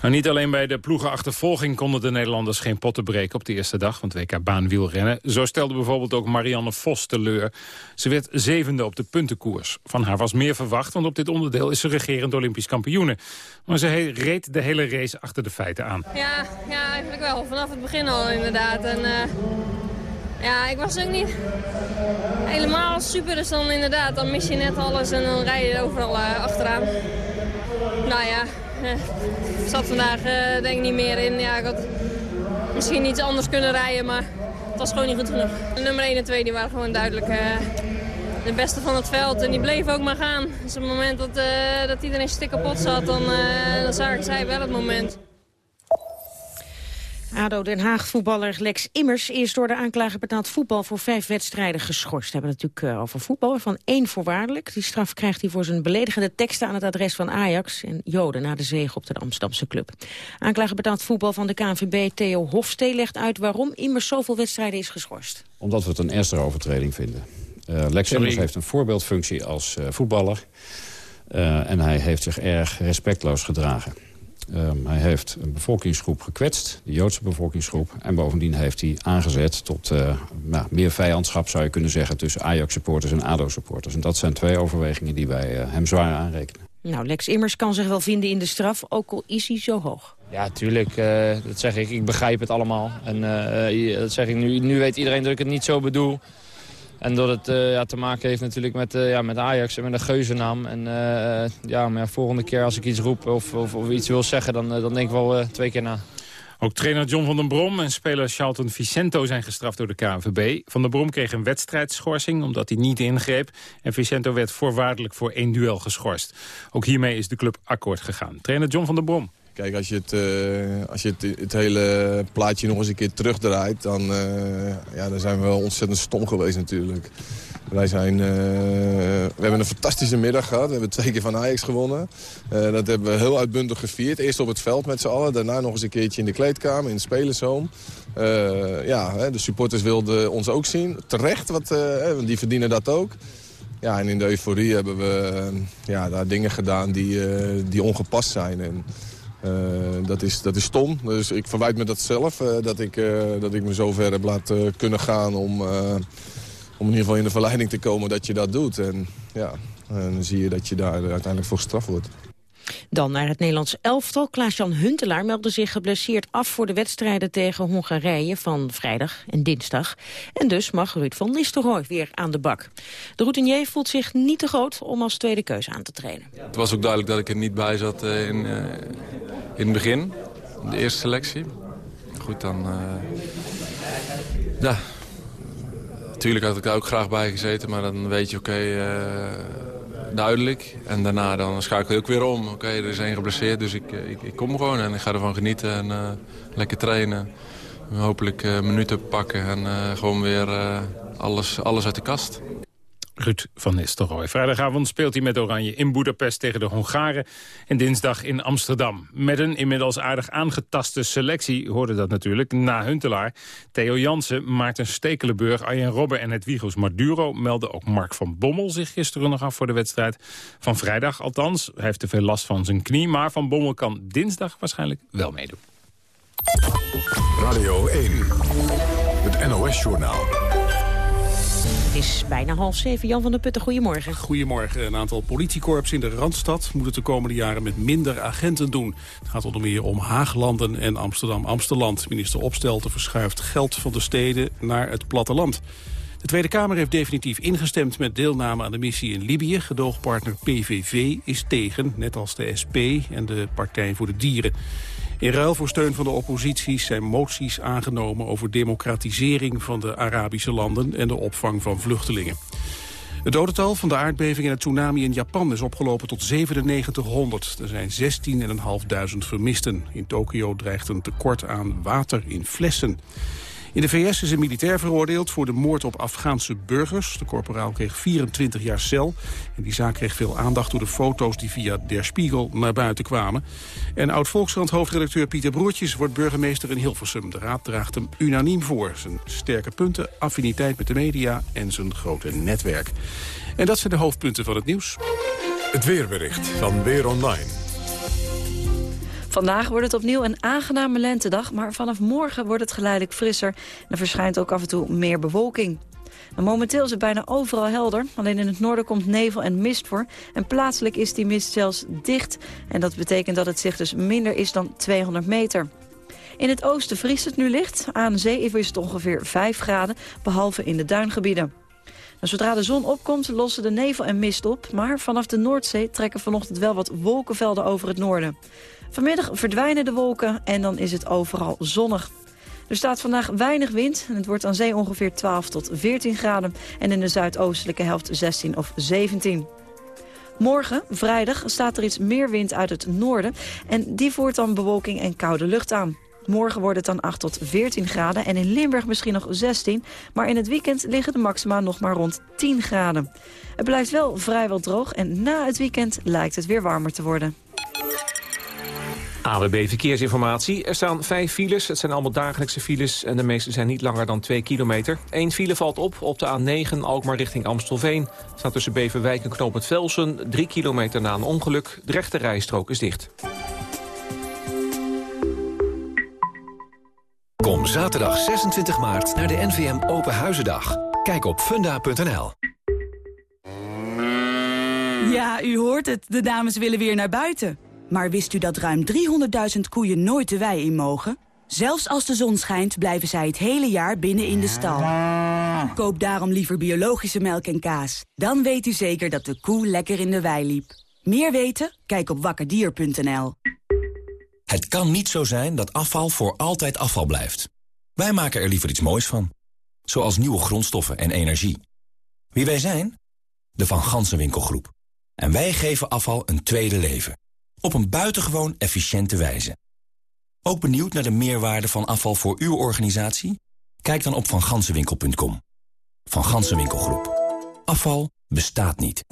Nou, niet alleen bij de ploegenachtervolging konden de Nederlanders geen potten breken op de eerste dag van het WK baanwielrennen. Zo stelde bijvoorbeeld ook Marianne Vos teleur. Ze werd zevende op de puntenkoers. Van haar was meer verwacht, want op dit onderdeel is ze regerend Olympisch kampioene. Maar ze reed de hele race achter de feiten aan. Ja, ja, eigenlijk wel. Vanaf het begin al inderdaad. En, eh, ja, ik was ook niet helemaal super. Dus dan inderdaad, dan mis je net alles en dan rij je overal eh, achteraan. Nou ja, ik zat vandaag eh, denk ik niet meer in. Ja, ik had misschien iets anders kunnen rijden, maar het was gewoon niet goed genoeg. De nummer 1 en 2 die waren gewoon duidelijk eh, de beste van het veld. En die bleven ook maar gaan. Dus op het moment dat, eh, dat iedereen stik kapot zat, dan, eh, dan zagen zij wel het moment. ADO Den Haag voetballer Lex Immers is door de aanklager betaald voetbal voor vijf wedstrijden geschorst. We hebben het natuurlijk eh, over voetbal, van één voorwaardelijk. Die straf krijgt hij voor zijn beledigende teksten aan het adres van Ajax en Joden na de zege op de Amsterdamse club. Aanklager betaald voetbal van de KNVB Theo Hofstee legt uit waarom Immers zoveel wedstrijden is geschorst. Omdat we het een ernstige overtreding vinden. Eh, Lex Sorry. Immers heeft een voorbeeldfunctie als eh, voetballer. Eh, en hij heeft zich erg respectloos gedragen. Ehm, hij heeft een bevolkingsgroep gekwetst, de Joodse bevolkingsgroep. En bovendien heeft hij aangezet tot eh, nou, meer vijandschap, zou je kunnen zeggen... tussen Ajax-supporters en ADO-supporters. En dat zijn twee overwegingen die wij eh, hem zwaar aanrekenen. Nou, Lex Immers kan zich wel vinden in de straf, ook al is hij zo hoog. Ja, tuurlijk. eh, dat zeg ik. Ik begrijp het allemaal. En dat zeg ik nu. Nu weet iedereen dat ik het niet zo bedoel. En dat het eh, ja, te maken heeft natuurlijk met, eh, ja, met Ajax en met een geuzennaam. En eh, ja, maar ja, volgende keer als ik iets roep of, of, of iets wil zeggen, dan, dan denk ik wel twee keer na. Ook trainer John van den Brom en speler Charlton Vicento zijn gestraft door de KNVB. Van den Brom kreeg een wedstrijdschorsing omdat hij niet ingreep. En Vicento werd voorwaardelijk voor één duel geschorst. Ook hiermee is de club akkoord gegaan. Trainer John van den Brom. Kijk, als je, het, eh, als je het, het hele plaatje nog eens een keer terugdraait... dan, eh, ja, dan zijn we wel ontzettend stom geweest natuurlijk. Wij zijn, eh, we hebben een fantastische middag gehad. We hebben twee keer van Ajax gewonnen. Dat hebben we heel uitbundig gevierd. Eerst op het veld met z'n allen. Daarna nog eens een keertje in de kleedkamer, in de spelershome. Ja, de supporters wilden ons ook zien. Terecht, wat, want die verdienen dat ook. Ja, en in de euforie hebben we ja, daar dingen gedaan die, die ongepast zijn. En, dat, is, dat is stom. Dus ik verwijt me dat zelf. eh, dat, ik, eh, dat ik me zo ver heb laten kunnen gaan om, eh, om in ieder geval in de verleiding te komen dat je dat doet. En ja, en dan zie je dat je daar uiteindelijk voor gestraft wordt. Dan naar het Nederlands elftal. Klaas-Jan Huntelaar meldde zich geblesseerd af voor de wedstrijden tegen Hongarije van vrijdag en dinsdag. En dus mag Ruud van Nistelrooy weer aan de bak. De routinier voelt zich niet te groot om als tweede keuze aan te trainen. Het was ook duidelijk dat ik er niet bij zat eh, in, eh, in het begin, de eerste selectie. Goed, dan... eh, ja, natuurlijk had ik daar ook graag bij gezeten, maar dan weet je, oké, eh, duidelijk. En daarna dan schakel je ook weer om. Oké, er is één geblesseerd, dus ik, eh, ik, ik kom gewoon en ik ga ervan genieten en eh, lekker trainen. Hopelijk eh, minuten pakken en gewoon weer alles, alles uit de kast. Ruud van Nistelrooy. Vrijdagavond speelt hij met Oranje in Boedapest tegen de Hongaren. En dinsdag in Amsterdam. Met een inmiddels aardig aangetaste selectie hoorde dat natuurlijk. Na Huntelaar, Theo Jansen, Maarten Stekelenburg, Arjen Robben en Hedwigus Maduro... meldde ook Mark van Bommel zich gisteren nog af voor de wedstrijd. Van vrijdag althans. Hij heeft te veel last van zijn knie. Maar Van Bommel kan dinsdag waarschijnlijk wel meedoen. Radio 1, het NOS-journaal. Is bijna half zeven. Jan van der Putten, goedemorgen. Goedemorgen. Een aantal politiekorps in de Randstad moet het de komende jaren met minder agenten doen. Het gaat onder meer om Haaglanden en Amsterdam-Amsteland. Minister Opstelten verschuift geld van de steden naar het platteland. De Tweede Kamer heeft definitief ingestemd met deelname aan de missie in Libië. Gedoogpartner PVV is tegen, net als de SP en de Partij voor de Dieren. In ruil voor steun van de oppositie zijn moties aangenomen over democratisering van de Arabische landen en de opvang van vluchtelingen. Het dodental van de aardbeving en het tsunami in Japan is opgelopen tot 9700. Er zijn 16.500 vermisten. In Tokio dreigt een tekort aan water in flessen. In de VS is een militair veroordeeld voor de moord op Afghaanse burgers. De corporaal kreeg 24 jaar cel. En die zaak kreeg veel aandacht door de foto's die via Der Spiegel naar buiten kwamen. En oud-Volkskrant-hoofdredacteur Pieter Broertjes wordt burgemeester in Hilversum. De raad draagt hem unaniem voor. Zijn sterke punten, affiniteit met de media en zijn grote netwerk. En dat zijn de hoofdpunten van het nieuws. Het weerbericht van Weer Online. Vandaag wordt het opnieuw een aangename lentedag, maar vanaf morgen wordt het geleidelijk frisser. En er verschijnt ook af en toe meer bewolking. Momenteel is het bijna overal helder. Alleen in het noorden komt nevel en mist voor. En plaatselijk is die mist zelfs dicht. En dat betekent dat het zicht dus minder is dan 200 meter. In het oosten vriest het nu licht. Aan zee is het ongeveer 5 graden, behalve in de duingebieden. Nou, zodra de zon opkomt, lossen de nevel en mist op. Maar vanaf de Noordzee trekken vanochtend wel wat wolkenvelden over het noorden. Vanmiddag verdwijnen de wolken en dan is het overal zonnig. Er staat vandaag weinig wind en het wordt aan zee ongeveer 12 tot 14 graden... en in de zuidoostelijke helft 16 of 17. Morgen, vrijdag, staat er iets meer wind uit het noorden... en die voert dan bewolking en koude lucht aan. Morgen wordt het dan 8 tot 14 graden en in Limburg misschien nog 16... maar in het weekend liggen de maxima nog maar rond 10 graden. Het blijft wel vrijwel droog en na het weekend lijkt het weer warmer te worden. AWB Verkeersinformatie. Er staan vijf files. Het zijn allemaal dagelijkse files en de meeste zijn niet langer dan 2 kilometer. Eén file valt op op de A9 Alkmaar richting Amstelveen. Staat tussen Beverwijk en Knoop het Velsen. 3 kilometer na een ongeluk. De rechte rijstrook is dicht. Kom zaterdag 26 maart naar de NVM Open Huizendag. Kijk op funda.nl. Ja, u hoort het. De dames willen weer naar buiten. Maar wist u dat ruim 300.000 koeien nooit de wei in mogen? Zelfs als de zon schijnt, blijven zij het hele jaar binnen in de stal. Koop daarom liever biologische melk en kaas. Dan weet u zeker dat de koe lekker in de wei liep. Meer weten? Kijk op wakkerdier.nl. Het kan niet zo zijn dat afval voor altijd afval blijft. Wij maken er liever iets moois van. Zoals nieuwe grondstoffen en energie. Wie wij zijn? De Van Gansenwinkelgroep. En wij geven afval een tweede leven. Op een buitengewoon efficiënte wijze. Ook benieuwd naar de meerwaarde van afval voor uw organisatie? Kijk dan op vangansenwinkel.com. Van Gansenwinkelgroep. Afval bestaat niet.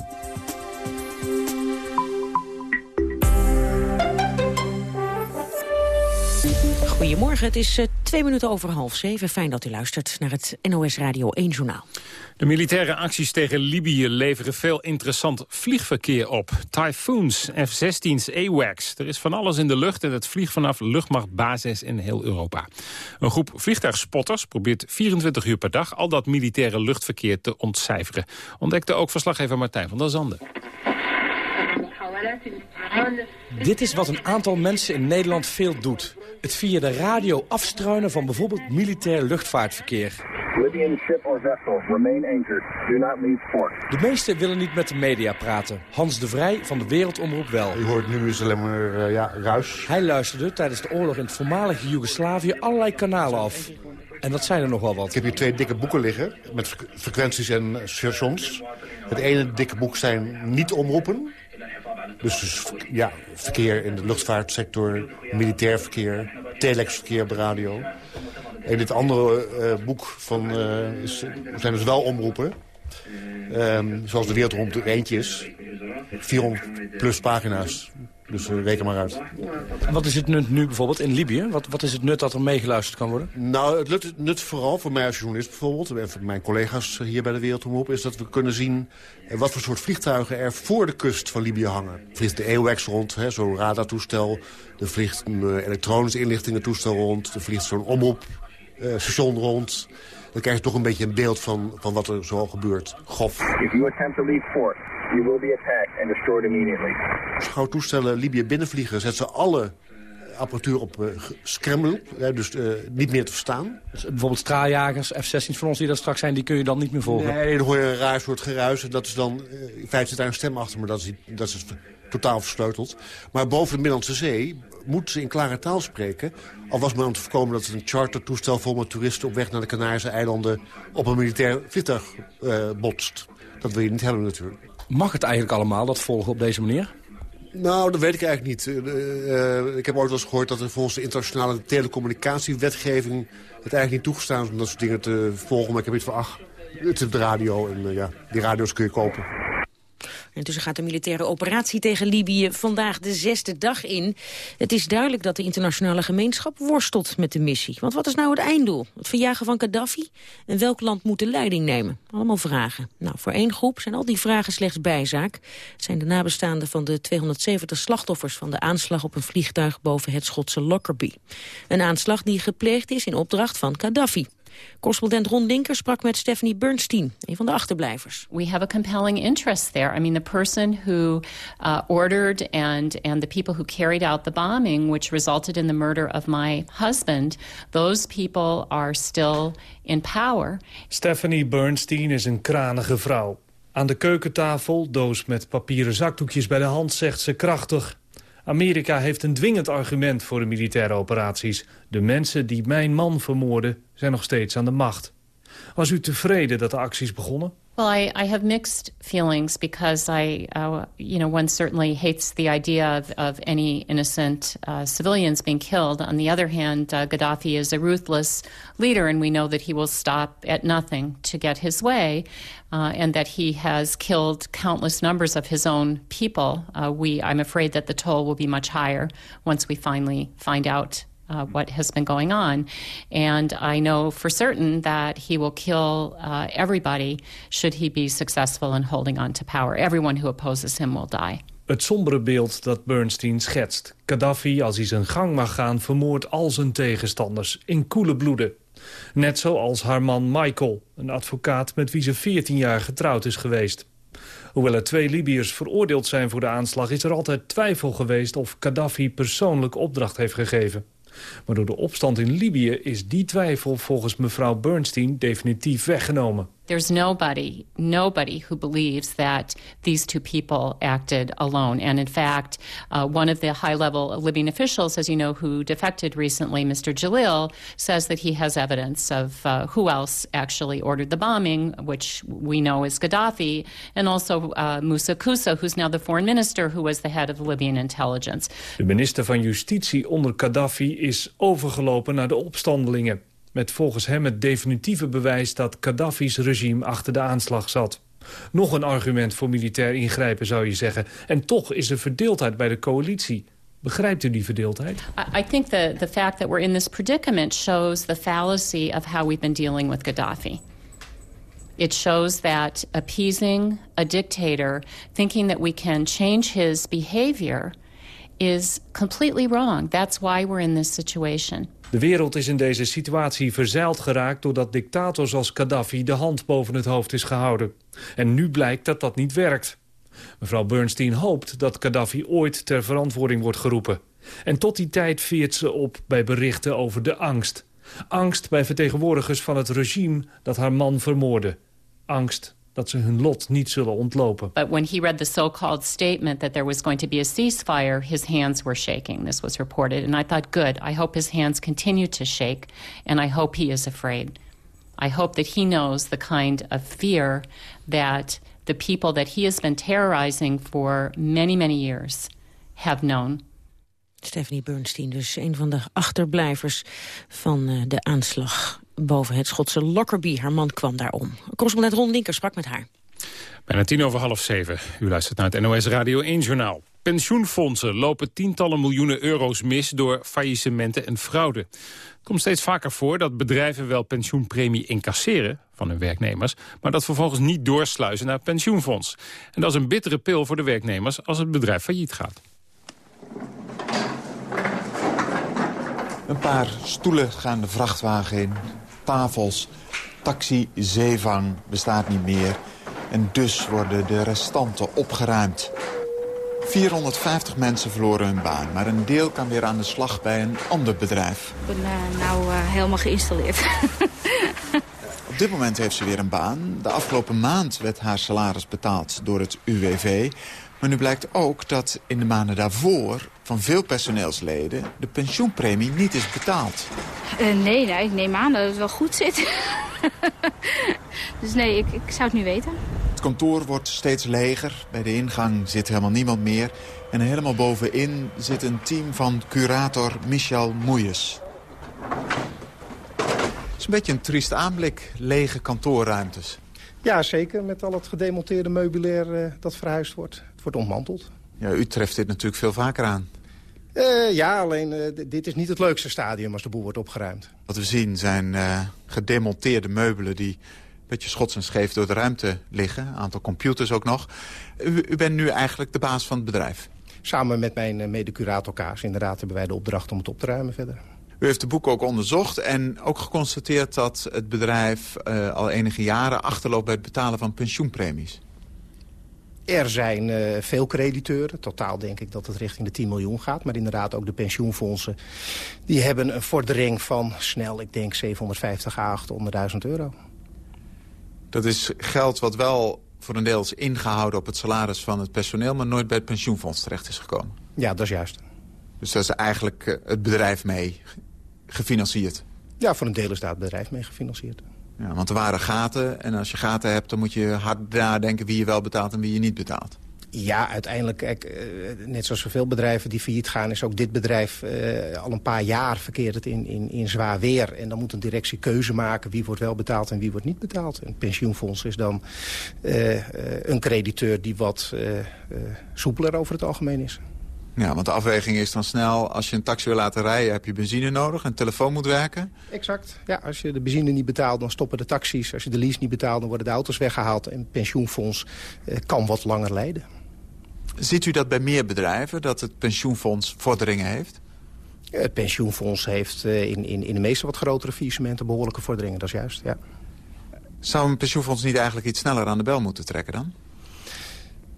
Goedemorgen, het is uh, twee minuten over half zeven. Fijn dat u luistert naar het NOS Radio 1 Journaal. De militaire acties tegen Libië leveren veel interessant vliegverkeer op. Typhoons, F-16's, AWACS. Er is van alles in de lucht en het vliegt vanaf luchtmachtbasis in heel Europa. Een groep vliegtuigspotters probeert 24 uur per dag... al dat militaire luchtverkeer te ontcijferen. Ontdekte ook verslaggever Martijn van der Zanden. Dit is wat een aantal mensen in Nederland veel doet. Het via de radio afstruinen van bijvoorbeeld militair luchtvaartverkeer. Libyan ship or vessel, remain anchored. Do not leave port. De meesten willen niet met de media praten. Hans de Vrij van de Wereldomroep wel. Je hoort nu is alleen maar uh, ja, ruis. Hij luisterde tijdens de oorlog in het voormalige Joegoslavië allerlei kanalen af. En dat zijn er nog wel wat. Ik heb hier twee dikke boeken liggen met frequenties en stations. Het ene dikke boek zijn niet-omroepen. Dus, dus ja, verkeer in de luchtvaartsector, militair verkeer, telexverkeer op de radio. En dit andere uh, boek van, is, zijn dus wel omroepen. Um, zoals de wereld rond er eentje is. 400 plus pagina's. Dus uh, reken maar uit. Wat is het nut nu bijvoorbeeld in Libië? Wat, wat is het nut dat er meegeluisterd kan worden? Nou, het nut, nut, vooral voor mij als journalist bijvoorbeeld... en voor mijn collega's hier bij de Wereldomroep... is dat we kunnen zien wat voor soort vliegtuigen er voor de kust van Libië hangen. Vliegt de EOX rond, zo'n radartoestel. Er vliegt een uh, elektronische inlichtingentoestel rond. Er vliegt zo'n omroepstation rond. Dan krijg je toch een beetje een beeld van, van wat er zo gebeurt. Gof. If you attempt to leave port, you will be attacked and destroyed immediately. Als gauw toestellen Libië binnenvliegen, zetten ze alle apparatuur op uh, scramble, ja, dus uh, niet meer te verstaan. Dus bijvoorbeeld straaljagers, F-16's van ons die dat straks zijn, die kun je dan niet meer volgen? Nee, dan hoor je een raar soort geruis. En dat is dan, uh, in feite zit daar een stem achter, maar dat is, dat is totaal versleuteld. Maar boven de Middellandse Zee moeten ze in klare taal spreken. Al was men om te voorkomen dat het een chartertoestel vol met toeristen... op weg naar de Canarische eilanden op een militair vliegtuig botst. Dat wil je niet hebben natuurlijk. Mag het eigenlijk allemaal, dat volgen op deze manier? Nou, dat weet ik eigenlijk niet. Uh, uh, ik heb ooit wel eens gehoord dat er volgens de internationale telecommunicatiewetgeving... het eigenlijk niet toegestaan is om dat soort dingen te volgen. Maar ik heb iets van, ach, het is op de radio en ja, die radio's kun je kopen. Intussen gaat de militaire operatie tegen Libië vandaag de zesde dag in. Het is duidelijk dat de internationale gemeenschap worstelt met de missie. Want wat is nou het einddoel? Het verjagen van Gaddafi? En welk land moet de leiding nemen? Allemaal vragen. Nou, voor één groep zijn al die vragen slechts bijzaak. Het zijn de nabestaanden van de 270 slachtoffers van de aanslag op een vliegtuig boven het Schotse Lockerbie. Een aanslag die gepleegd is in opdracht van Gaddafi. Correspondent Ron Linker sprak met Stephanie Bernstein, een van de achterblijvers. We have a compelling interest there. I mean, the person who uh, ordered and, and the people who carried out the bombing, which resulted in the murder of my husband, those people are still in power. Stephanie Bernstein is een kranige vrouw. Aan de keukentafel, doos met papieren zakdoekjes bij de hand, zegt ze krachtig... Amerika heeft een dwingend argument voor de militaire operaties. De mensen die mijn man vermoorden zijn nog steeds aan de macht. Was u tevreden dat de acties begonnen? Well, I, I have mixed feelings because I, uh, you know, one certainly hates the idea of, of any innocent uh, civilians being killed. On the other hand, uh, Gaddafi is a ruthless leader, and we know that he will stop at nothing to get his way, uh, and that he has killed countless numbers of his own people. Uh, we, I'm afraid that the toll will be much higher once we finally find out uh, what has been going on. And I know for certain that he will kill uh, everybody should he be successful in holding on to power. Everyone who opposes him will die. Het sombere beeld dat Bernstein schetst. Gaddafi, als hij zijn gang mag gaan, vermoordt al zijn tegenstanders in koele bloeden. Net zoals haar man Michael, een advocaat met wie ze 14 jaar getrouwd is geweest. Hoewel er twee Libiërs veroordeeld zijn voor de aanslag... is er altijd twijfel geweest of Gaddafi persoonlijk opdracht heeft gegeven. Maar door de opstand in Libië is die twijfel volgens mevrouw Bernstein definitief weggenomen. There's nobody, nobody who believes that these two people acted alone. And in fact, uh, one of the high level Libyan officials, as you know, who defected recently, Mr. Jalil, says that he has evidence of uh, who else actually ordered the bombing, which we know is Gaddafi, and also uh, Musa Kusa, who's now the foreign minister, who was the head of Libyan intelligence. De minister van Justitie onder Gaddafi is overgelopen naar de opstandelingen met volgens hem het definitieve bewijs dat Gaddafi's regime achter de aanslag zat. Nog een argument voor militair ingrijpen, zou je zeggen. En toch is er verdeeldheid bij de coalitie. Begrijpt u die verdeeldheid? I, think the, the fact that we're in this predicament shows the fallacy of how we've been dealing with Gaddafi. It shows that appeasing a dictator, thinking that we can change his behavior, is completely wrong. That's why we're in this situation. De wereld is in deze situatie verzeild geraakt... doordat dictators als Gaddafi de hand boven het hoofd is gehouden. En nu blijkt dat dat niet werkt. Mevrouw Bernstein hoopt dat Gaddafi ooit ter verantwoording wordt geroepen. En tot die tijd veert ze op bij berichten over de angst. Angst bij vertegenwoordigers van het regime dat haar man vermoordde. Angst dat ze hun lot niet zullen ontlopen. But when he read the so-called statement that there was going to be a ceasefire, his hands were shaking. This was reported. And I thought, good, I hope his hands continue to shake. And I hope he is afraid. I hope that he knows the kind of fear that the people that he has been terrorizing for many, many years have known. Stephanie Bernstein, dus een van de achterblijvers van uh, de aanslag boven het Schotse Lockerbie. Haar man kwam daarom. Correspondent Ron Linker sprak met haar. Bijna tien over half zeven. U luistert naar het NOS Radio 1-journaal. Pensioenfondsen lopen tientallen miljoenen euro's mis door faillissementen en fraude. Het komt steeds vaker voor dat bedrijven wel pensioenpremie incasseren van hun werknemers, maar dat vervolgens niet doorsluizen naar het pensioenfonds. En dat is een bittere pil voor de werknemers als het bedrijf failliet gaat. Een paar stoelen gaan de vrachtwagen in, tafels, taxi, zeevang bestaat niet meer. En dus worden de restanten opgeruimd. 450 mensen verloren hun baan, maar een deel kan weer aan de slag bij een ander bedrijf. Ik ben uh, nou uh, helemaal geïnstalleerd. Op dit moment heeft ze weer een baan. De afgelopen maand werd haar salaris betaald door het UWV. Maar nu blijkt ook dat in de maanden daarvoor van veel personeelsleden de pensioenpremie niet is betaald. Uh, nee, nou, ik neem aan dat het wel goed zit. dus nee, ik, ik zou het nu weten. Het kantoor wordt steeds leger. Bij de ingang zit helemaal niemand meer. En helemaal bovenin zit een team van curator Michel Moeyes. Het is een beetje een triest aanblik, lege kantoorruimtes. Ja, zeker. Met al het gedemonteerde meubilair uh, dat verhuisd wordt. Het wordt ontmanteld. Ja, u treft dit natuurlijk veel vaker aan. Uh, ja, alleen uh, dit is niet het leukste stadium als de boel wordt opgeruimd. Wat we zien zijn gedemonteerde meubelen die een beetje schots en scheef door de ruimte liggen. Een aantal computers ook nog. U, u bent nu eigenlijk de baas van het bedrijf? Samen met mijn mede-curator Kaas inderdaad hebben wij de opdracht om het op te ruimen verder. U heeft het boek ook onderzocht en ook geconstateerd dat het bedrijf uh, al enige jaren achterloopt bij het betalen van pensioenpremies. Er zijn uh, veel crediteuren. Totaal denk ik dat het richting de 10 miljoen gaat. Maar inderdaad ook de pensioenfondsen. Die hebben een vordering van snel, ik denk 750 à 800.000 euro. Dat is geld wat wel voor een deel is ingehouden op het salaris van het personeel... maar nooit bij het pensioenfonds terecht is gekomen. Ja, dat is juist. Dus dat is eigenlijk uh, het bedrijf mee gefinancierd? Ja, voor een deel is daar het bedrijf mee gefinancierd. Ja, want er waren gaten en als je gaten hebt... dan moet je hard nadenken wie je wel betaalt en wie je niet betaalt. Ja, uiteindelijk, uh, net zoals zoveel bedrijven die failliet gaan... is ook dit bedrijf uh, al een paar jaar verkeerd het in, in, in zwaar weer. En dan moet een directie keuze maken wie wordt wel betaald en wie wordt niet betaald. Een pensioenfonds is dan uh, een crediteur die wat soepeler over het algemeen is. Ja, want de afweging is dan snel... als je een taxi wil laten rijden, heb je benzine nodig... en telefoon moet werken. Exact. Ja, als je de benzine niet betaalt, dan stoppen de taxis. Als je de lease niet betaalt, dan worden de auto's weggehaald. En het pensioenfonds eh, kan wat langer leiden. Ziet u dat bij meer bedrijven, dat het pensioenfonds vorderingen heeft? Het pensioenfonds heeft uh, in, in, in de meeste wat grotere faillissementen behoorlijke vorderingen, dat is juist, ja. Zou een pensioenfonds niet eigenlijk iets sneller aan de bel moeten trekken dan?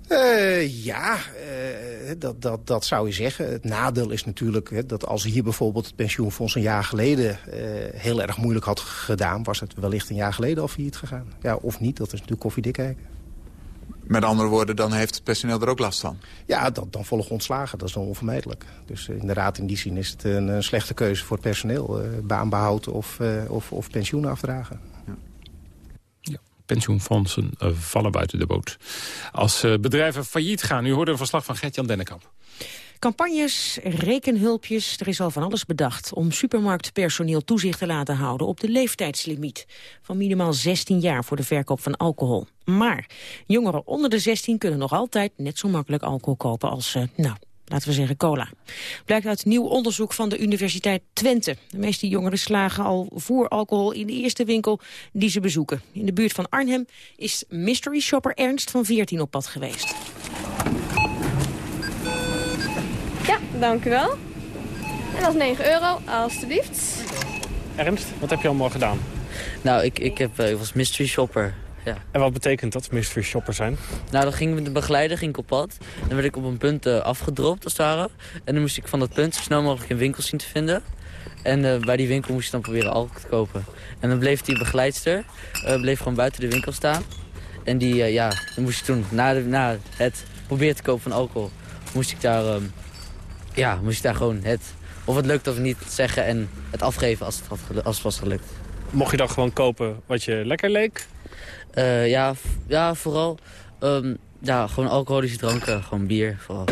Uh, ja, uh, dat, dat, dat zou je zeggen. Het nadeel is natuurlijk hè, dat als hier bijvoorbeeld het pensioenfonds een jaar geleden uh, heel erg moeilijk had gedaan, was het wellicht een jaar geleden al failliet gegaan. Ja, of niet, dat is natuurlijk koffiedik kijken. Met andere woorden, dan heeft het personeel er ook last van? Ja, dat, dan volgen ontslagen. Dat is dan onvermijdelijk. Dus inderdaad, in die zin is het een, een slechte keuze voor het personeel. baanbehoud of, of, of pensioen afdragen pensioenfondsen uh, vallen buiten de boot. Als uh, bedrijven failliet gaan, u hoorde een verslag van Gert-Jan Dennekamp. Campagnes, rekenhulpjes, er is al van alles bedacht... om supermarktpersoneel toezicht te laten houden op de leeftijdslimiet... van minimaal 16 jaar voor de verkoop van alcohol. Maar jongeren onder de 16 kunnen nog altijd net zo makkelijk alcohol kopen als, uh, nou, laten we zeggen cola. Blijkt uit nieuw onderzoek van de Universiteit Twente. De meeste jongeren slagen al voor alcohol in de eerste winkel die ze bezoeken. In de buurt van Arnhem is mystery shopper Ernst van 14 op pad geweest. Ja, dank u wel. En dat is 9 euro, alstublieft. Ernst, wat heb je allemaal gedaan? Nou, ik, ik, heb, ik was mystery shopper. Ja. En wat betekent dat, mystery shopper zijn? Nou, dan ging met de begeleider ging ik op pad. Dan werd ik op een punt uh, afgedropt, als het ware. En dan moest ik van dat punt zo snel mogelijk een winkel zien te vinden. En uh, bij die winkel moest je dan proberen alcohol te kopen. En dan bleef die begeleidster uh, bleef gewoon buiten de winkel staan. En die, ja, dan moest je toen, na, de, na het proberen te kopen van alcohol... moest ik daar, um, ja, moest ik daar gewoon het, of het lukt of niet zeggen... en het afgeven als het, had, als het was gelukt. Mocht je dan gewoon kopen wat je lekker leek? Uh, ja, ja, vooral um, ja, gewoon alcoholische dranken, gewoon bier vooral.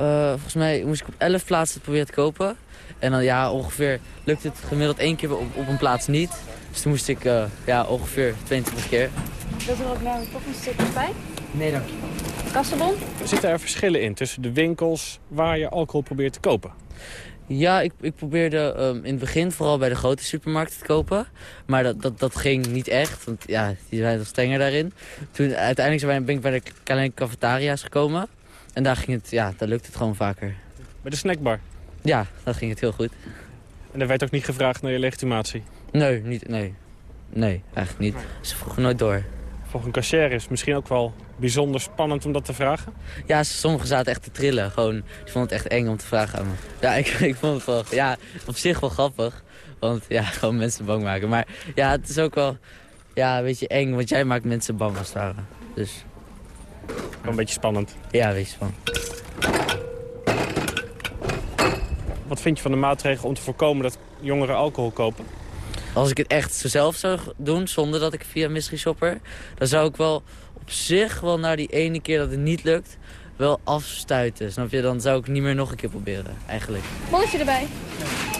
Uh, volgens mij moest ik op 11 plaatsen proberen te kopen. En dan ja, ongeveer lukt het gemiddeld één keer op, op een plaats niet. Dus toen moest ik uh, ja, ongeveer 22 keer. Wilt u er ook nou toch een stukje bij? Nee, dank je. Kassenbon? Zitten er verschillen in tussen de winkels waar je alcohol probeert te kopen? Ja, ik, ik probeerde um, in het begin vooral bij de grote supermarkten te kopen. Maar dat, dat, dat ging niet echt, want ja, die zijn wat strenger daarin. Toen, uiteindelijk ben ik bij de kleine cafetaria's gekomen. En daar, ging het, ja, daar lukte het gewoon vaker. Bij de snackbar? Ja, dat ging het heel goed. En er werd ook niet gevraagd naar je legitimatie? Nee, niet, nee. Nee, eigenlijk niet. Ze vroegen nooit door. Voor een cashier is misschien ook wel bijzonder spannend om dat te vragen? Ja, sommigen zaten echt te trillen. Gewoon, ik vond het echt eng om te vragen aan me. Ja, ik, ik vond het wel, ja, op zich wel grappig. Want ja, gewoon mensen bang maken. Maar ja, het is ook wel ja, een beetje eng, want jij maakt mensen bang als het ware. Dus... Wel een beetje spannend. Ja, een beetje spannend. Wat vind je van de maatregelen om te voorkomen dat jongeren alcohol kopen? Als ik het echt zelf zou doen, zonder dat ik via mystery shopper... dan zou ik wel op zich wel na die ene keer dat het niet lukt... wel afstuiten, snap je? Dan zou ik niet meer nog een keer proberen, eigenlijk. Bolletje erbij.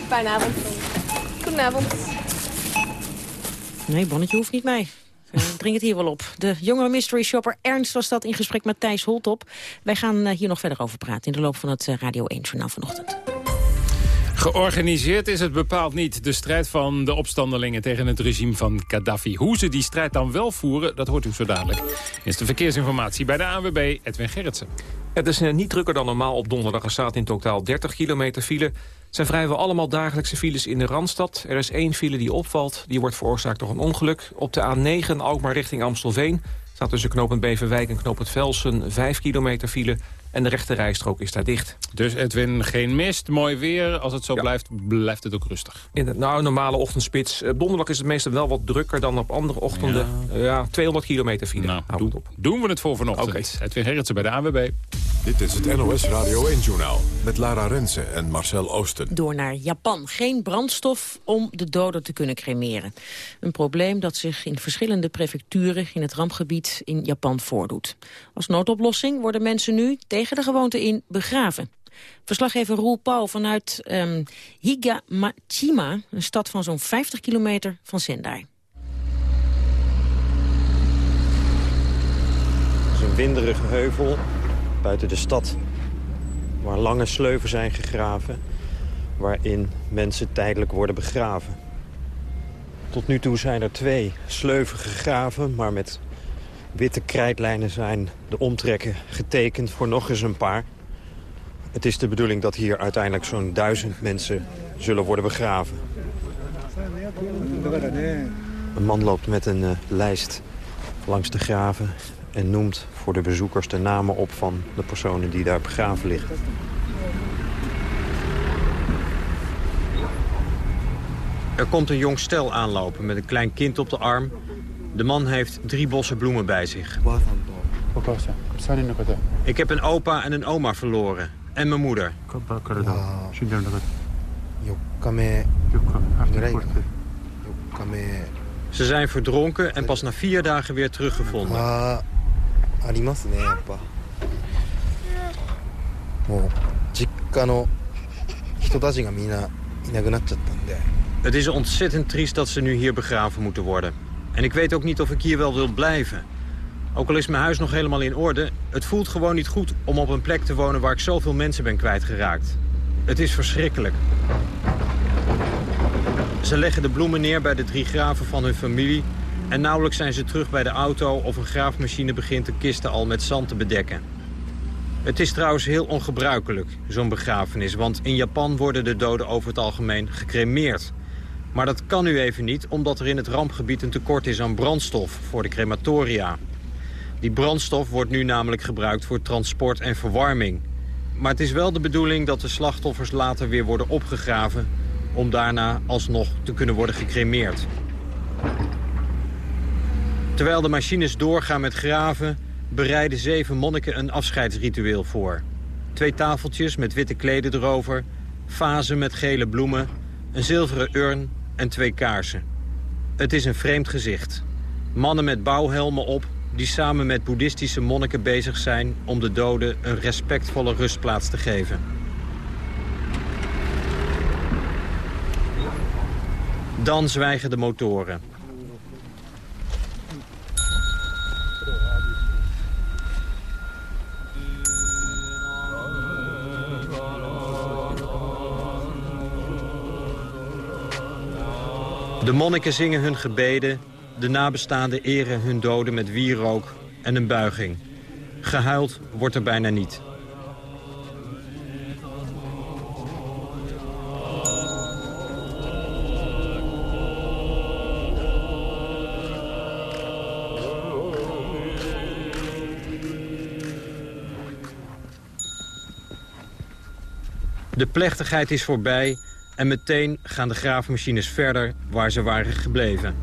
Fijne avond. Goedenavond. Nee, bonnetje hoeft niet mee. Uh, drink het hier wel op. De jonge mystery shopper Ernst was dat in gesprek met Thijs Holtop. Wij gaan hier nog verder over praten in de loop van het Radio 1-journaal vanochtend. Georganiseerd is het bepaald niet. De strijd van de opstandelingen tegen het regime van Gaddafi. Hoe ze die strijd dan wel voeren, dat hoort u zo dadelijk. Is de verkeersinformatie bij de ANWB, Edwin Gerritsen. Het is niet drukker dan normaal op donderdag. Er staat in totaal 30 kilometer file. Zijn vrijwel allemaal dagelijkse files in de Randstad. Er is één file die opvalt. Die wordt veroorzaakt door een ongeluk. Op de A9 Alkmaar richting Amstelveen... staat tussen knooppunt Beverwijk en knooppunt Velsen 5 kilometer file... En de rechte rijstrook is daar dicht. Dus Edwin, geen mist, mooi weer. Als het zo blijft, blijft het ook rustig. In de nou, normale ochtendspits. Eh, donderdag is het meestal wel wat drukker dan op andere ochtenden. Ja, ja 200 kilometer file. Nou, op. Doen we het voor vanochtend. Okay. Edwin Gerritsen bij de AWB. Dit is het NOS Radio 1-journaal met Lara Rensen en Marcel Oosten. Door naar Japan. Geen brandstof om de doden te kunnen cremeren. Een probleem dat zich in verschillende prefecturen in het rampgebied in Japan voordoet. Als noodoplossing worden mensen nu tegen de gewoonte in begraven. Verslaggever Roel Pauw vanuit um, Higamachima, een stad van zo'n 50 kilometer van Sendai. Het is een winderige heuvel buiten de stad waar lange sleuven zijn gegraven... waarin mensen tijdelijk worden begraven. Tot nu toe zijn er twee sleuven gegraven, maar met witte krijtlijnen zijn de omtrekken getekend voor nog eens een paar. Het is de bedoeling dat hier uiteindelijk zo'n duizend mensen zullen worden begraven. Een man loopt met een uh, lijst langs de graven en noemt voor de bezoekers de namen op van de personen die daar begraven liggen. Er komt een jong stel aanlopen met een klein kind op de arm. De man heeft drie bossen bloemen bij zich. Ik heb een opa en een oma verloren. En mijn moeder. Ze zijn verdronken en pas na vier dagen weer teruggevonden. Het is ontzettend triest dat ze nu hier begraven moeten worden. En ik weet ook niet of ik hier wel wil blijven. Ook al is mijn huis nog helemaal in orde... het voelt gewoon niet goed om op een plek te wonen... waar ik zoveel mensen ben kwijtgeraakt. Het is verschrikkelijk. Ze leggen de bloemen neer bij de drie graven van hun familie... en nauwelijks zijn ze terug bij de auto... of een graafmachine begint de kisten al met zand te bedekken. Het is trouwens heel ongebruikelijk, zo'n begrafenis... want in Japan worden de doden over het algemeen gecremeerd... Maar dat kan nu even niet, omdat er in het rampgebied een tekort is aan brandstof voor de crematoria. Die brandstof wordt nu namelijk gebruikt voor transport en verwarming. Maar het is wel de bedoeling dat de slachtoffers later weer worden opgegraven... om daarna alsnog te kunnen worden gecremeerd. Terwijl de machines doorgaan met graven... bereiden zeven monniken een afscheidsritueel voor. Twee tafeltjes met witte kleden erover... vazen met gele bloemen, een zilveren urn en twee kaarsen. Het is een vreemd gezicht. Mannen met bouwhelmen op die samen met boeddhistische monniken bezig zijn... om de doden een respectvolle rustplaats te geven. Dan zwijgen de motoren. De monniken zingen hun gebeden, de nabestaanden eren hun doden met wierook en een buiging. Gehuild wordt er bijna niet. De plechtigheid is voorbij en meteen gaan de graafmachines verder waar ze waren gebleven.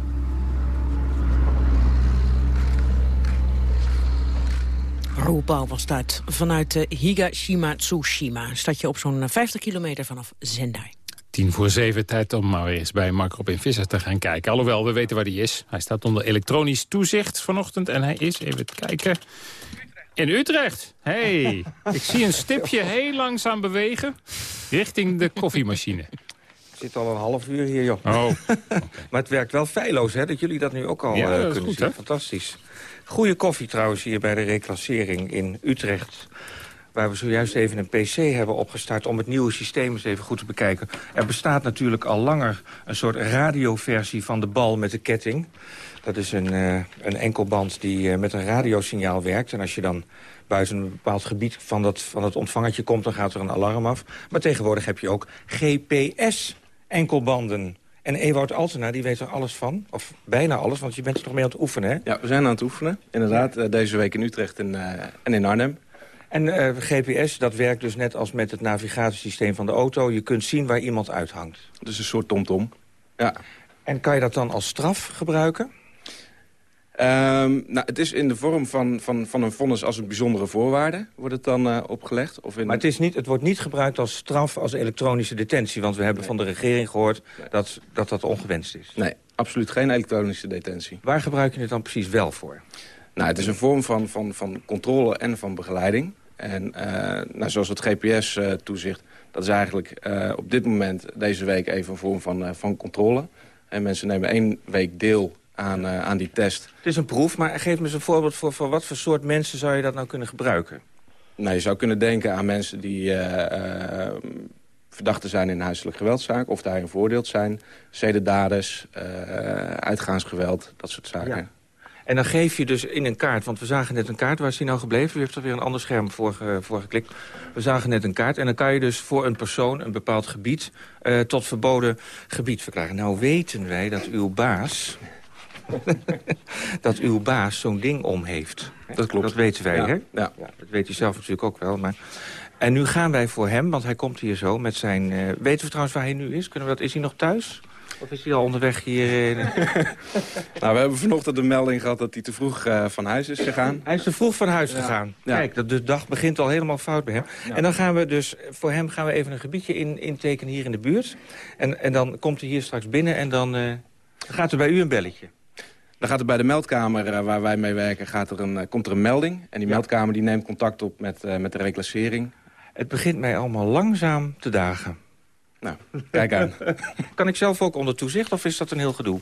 Roelbouw was dat vanuit de Higashima Tsushima. Een stadje op zo'n 50 kilometer vanaf Zendai. Tien voor zeven, tijd om maar eens bij Mark Robin Visser te gaan kijken. Alhoewel, we weten waar hij is. Hij staat onder elektronisch toezicht vanochtend en hij is, even kijken, in Utrecht. hey, ik zie een stipje heel langzaam bewegen richting de koffiemachine. zit al een half uur hier, joh. Oh. maar het werkt wel feilloos, hè, dat jullie dat nu ook al Ja, eh, dat is kunnen goed, zien. hè? Fantastisch. Goeie koffie trouwens hier bij de reclassering in Utrecht. Waar we zojuist even een pc hebben opgestart om het nieuwe systeem eens even goed te bekijken. Er bestaat natuurlijk al langer een soort radioversie van de bal met de ketting. Dat is een, eh, een enkelband die eh, met een radiosignaal werkt. En als je dan buiten een bepaald gebied van, dat, van het ontvangertje komt... dan gaat er een alarm af. Maar tegenwoordig heb je ook GPS-enkelbanden. En Ewout Altena, die weet er alles van. Of bijna alles, want je bent er toch mee aan het oefenen, hè? Ja, we zijn aan het oefenen. Inderdaad, eh, deze week in Utrecht en, en in Arnhem. En GPS, dat werkt dus net als met het navigatiesysteem van de auto. Je kunt zien waar iemand uithangt. Dus een soort tomtom. Ja. En kan je dat dan als straf gebruiken? Ehm, nou, het is in de vorm van, van, van een vonnis als een bijzondere voorwaarde wordt het dan eh, opgelegd. Of in Maar het, is niet, het wordt niet gebruikt als straf als elektronische detentie. Want we hebben van de regering gehoord dat, dat dat ongewenst is. Nee, absoluut geen elektronische detentie. Waar gebruik je het dan precies wel voor? Nou, het is een vorm van, van, van controle en van begeleiding. En eh, nou, zoals het GPS-toezicht, dat is eigenlijk eh, op dit moment deze week even een vorm van, eh, van controle. En mensen nemen één week deel aan, eh, aan die test. Het is een proef, maar geef me eens een voorbeeld voor, voor wat voor soort mensen zou je dat nou kunnen gebruiken? Nou, je zou kunnen denken aan mensen die eh, eh, verdachten zijn in een huiselijk geweldzaak... of daarin veroordeeld zijn, zedendaders, uitgaansgeweld, dat soort zaken. Ja. En dan geef je dus in een kaart, want we zagen net een kaart. Waar is die nou gebleven? U heeft er weer een ander scherm voor, voor geklikt. We zagen net een kaart. En dan kan je dus voor een persoon een bepaald gebied... tot verboden gebied verklaren. Nou weten wij dat uw baas... dat uw baas zo'n ding om heeft. Dat klopt. Dat weten wij, Ja, hè? ja. Dat weet hij zelf natuurlijk ook wel. Maar... En nu gaan wij voor hem, want hij komt hier zo met zijn... eh, Weten we trouwens waar hij nu is? Kunnen we dat... Is hij nog thuis? Of is hij al onderweg hier? eh, Nou, we hebben vanochtend een melding gehad dat hij te vroeg eh, van huis is gegaan. Hij is te vroeg van huis Ja. gegaan. Ja. Kijk, dat, de dag begint al helemaal fout bij hem. Ja. En dan gaan we dus, voor hem gaan we even een gebiedje in, intekenen hier in de buurt. En, en dan komt hij hier straks binnen en dan gaat er bij u een belletje. Dan gaat er bij de meldkamer eh, waar wij mee werken, gaat er een, eh, komt er een melding. En die meldkamer die neemt contact op met, eh, met de reclassering. Het begint mij allemaal langzaam te dagen. Nou, kijk aan. kan ik zelf ook onder toezicht of is dat een heel gedoe?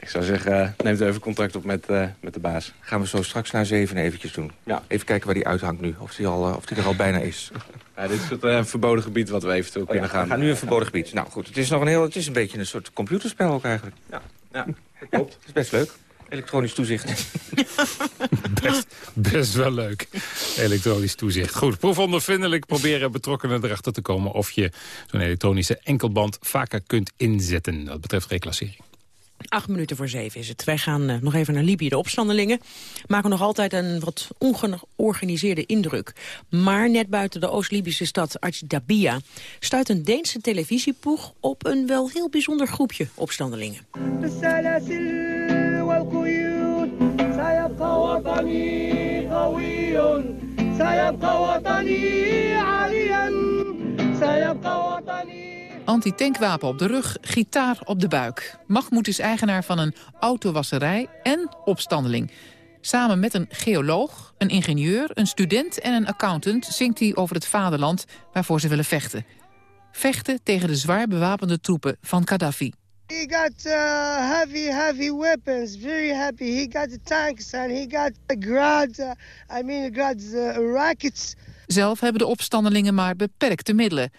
Ik zou zeggen, neemt even contact op met, met de baas. Gaan we zo straks na zeven eventjes doen. Ja. Even kijken waar die uithangt nu. Of die, al, of die er al bijna is. Ja, dit is het verboden gebied wat we eventueel Oh ja, kunnen gaan. we gaan nu een verboden gebied. Nou goed, het is nog een heel, het is een beetje een soort computerspel ook eigenlijk. Ja, ja dat klopt. Het is best leuk. Elektronisch toezicht. Best, best wel leuk. Elektronisch toezicht. Goed, proefondervindelijk proberen betrokkenen erachter te komen... of je zo'n elektronische enkelband vaker kunt inzetten. Dat betreft reclassering. Acht minuten voor zeven is het. Wij gaan eh, nog even naar Libië. De opstandelingen maken nog altijd een wat ongeorganiseerde indruk. Maar net buiten de Oost-Libische stad Ajdabia... stuit een Deense televisieploeg op een wel heel bijzonder groepje opstandelingen. بالسلاسل والقيود سيبقى وطني Antitankwapen op de rug, gitaar op de buik. Mahmoud is eigenaar van een autowasserij en opstandeling. Samen met een geoloog, een ingenieur, een student en een accountant... zingt hij over het vaderland waarvoor ze willen vechten. Vechten tegen de zwaar bewapende troepen van Gaddafi. He got uh, heavy, heavy weapons. Very happy. He got the tanks and he got the grad. Uh, I mean, the rockets. Zelf hebben de opstandelingen maar beperkte middelen.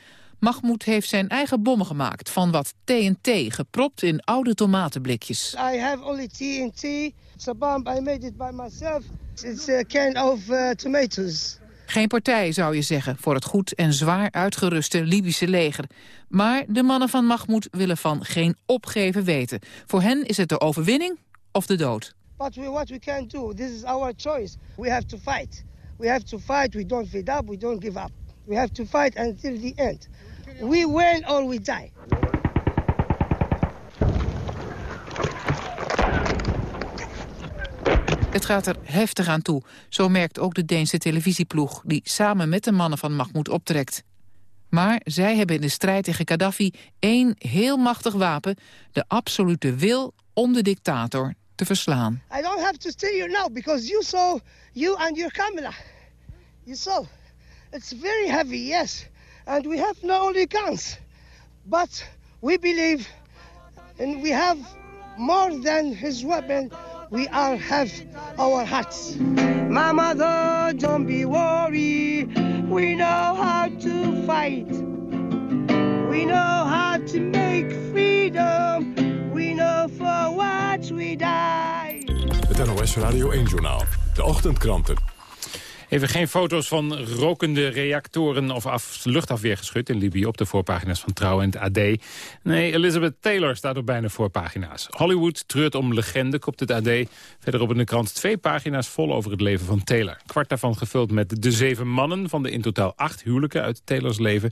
Mahmoud heeft zijn eigen bommen gemaakt van wat TNT... gepropt in oude tomatenblikjes. I have only TNT. It's a bomb. I made it by myself. It's a can of uh, tomatoes. Geen partij, zou je zeggen, voor het goed en zwaar uitgeruste Libische leger. Maar de mannen van Mahmoud willen van geen opgeven weten. Voor hen is het de overwinning of de dood. But we, what we can do, this is our choice. We have to fight. We have to fight. We don't feed up. We don't give up. We have to fight until the end. We win or we die. Het gaat er heftig aan toe. Zo merkt ook de Deense televisieploeg... die samen met de mannen van Mahmoud optrekt. Maar zij hebben in de strijd tegen Gaddafi één heel machtig wapen... de absolute wil om de dictator te verslaan. I don't have to tell you now because you saw you and your camera. You saw. It's very heavy, yes. And we have not only guns. But We believe and we have more than his weapon. We all have our hearts. My mother, don't be worried. We know how to fight. We know how to make freedom. We know for what we die. Het NOS Radio 1-journaal. De ochtendkranten. Even geen foto's van rokende reactoren of af, luchtafweergeschut in Libië... op de voorpagina's van Trouw en het AD. Nee, Elizabeth Taylor staat op bijna voorpagina's. Hollywood treurt om legende, kopt het AD. Verderop in de krant twee pagina's vol over het leven van Taylor. Kwart daarvan gevuld met de zeven mannen van de in totaal acht huwelijken uit Taylors leven.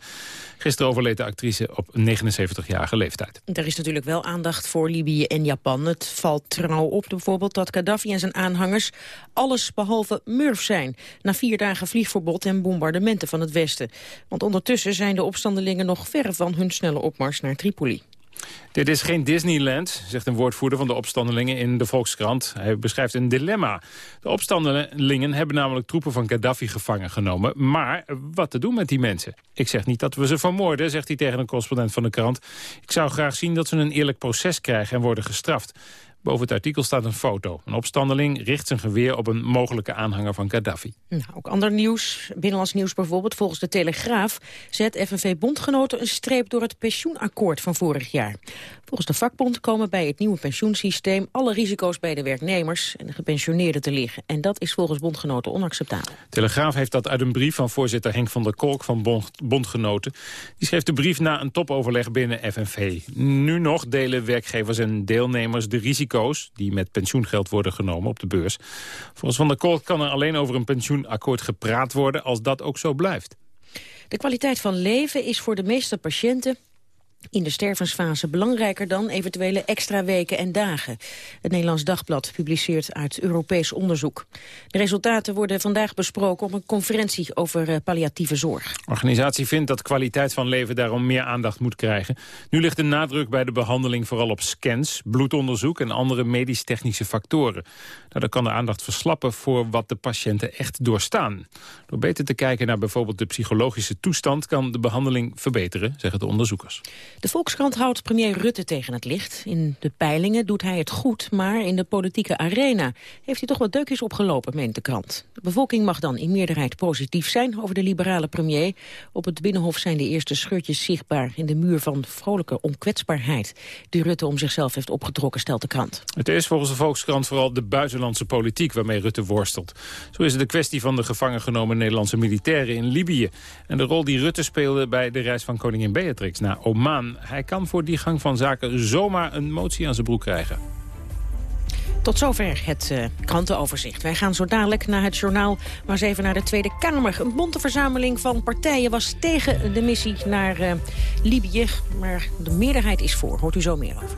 Gisteren overleed de actrice op 79-jarige leeftijd. Er is natuurlijk wel aandacht voor Libië en Japan. Het valt trouw op bijvoorbeeld dat Gaddafi en zijn aanhangers... alles behalve murf zijn vier dagen vliegverbod en bombardementen van het Westen. Want ondertussen zijn de opstandelingen nog ver van hun snelle opmars naar Tripoli. Dit is geen Disneyland, zegt een woordvoerder van de opstandelingen in de Volkskrant. Hij beschrijft een dilemma. De opstandelingen hebben namelijk troepen van Gaddafi gevangen genomen. Maar wat te doen met die mensen? Ik zeg niet dat we ze vermoorden, zegt hij tegen een correspondent van de krant. Ik zou graag zien dat ze een eerlijk proces krijgen en worden gestraft. Boven het artikel staat een foto. Een opstandeling richt zijn geweer op een mogelijke aanhanger van Gaddafi. Nou, ook ander nieuws, binnenlands nieuws bijvoorbeeld. Volgens de Telegraaf zet FNV-bondgenoten een streep door het pensioenakkoord van vorig jaar. Volgens de vakbond komen bij het nieuwe pensioensysteem alle risico's bij de werknemers en de gepensioneerden te liggen. En dat is volgens bondgenoten onacceptabel. Telegraaf heeft dat uit een brief van voorzitter Henk van der Kolk van bond, bondgenoten. Die schreef de brief na een topoverleg binnen FNV. Nu nog delen werkgevers en deelnemers de risico's die met pensioengeld worden genomen op de beurs. Volgens van der Kolk kan er alleen over een pensioenakkoord gepraat worden als dat ook zo blijft. De kwaliteit van leven is voor de meeste patiënten in de stervensfase belangrijker dan eventuele extra weken en dagen. Het Nederlands Dagblad publiceert uit Europees onderzoek. De resultaten worden vandaag besproken op een conferentie over uh, palliatieve zorg. De organisatie vindt dat kwaliteit van leven daarom meer aandacht moet krijgen. Nu ligt de nadruk bij de behandeling vooral op scans, bloedonderzoek en andere medisch-technische factoren. Daardoor kan de aandacht verslappen voor wat de patiënten echt doorstaan. Door beter te kijken naar bijvoorbeeld de psychologische toestand kan de behandeling verbeteren, zeggen de onderzoekers. De Volkskrant houdt premier Rutte tegen het licht. In de peilingen doet hij het goed, maar in de politieke arena heeft hij toch wat deukjes opgelopen, meent de krant. De bevolking mag dan in meerderheid positief zijn over de liberale premier. Op het Binnenhof zijn de eerste scheurtjes zichtbaar in de muur van vrolijke onkwetsbaarheid die Rutte om zichzelf heeft opgetrokken, stelt de krant. Het is volgens de Volkskrant vooral de buitenlandse politiek waarmee Rutte worstelt. Zo is het de kwestie van de gevangen genomen Nederlandse militairen in Libië en de rol die Rutte speelde bij de reis van koningin Beatrix naar Oman hij kan voor die gang van zaken zomaar een motie aan zijn broek krijgen. Tot zover het uh, krantenoverzicht. Wij gaan zo dadelijk naar het journaal, maar eens even naar de Tweede Kamer. Een bonte verzameling van partijen was tegen de missie naar uh, Libië. Maar de meerderheid is voor. Hoort u zo meer over.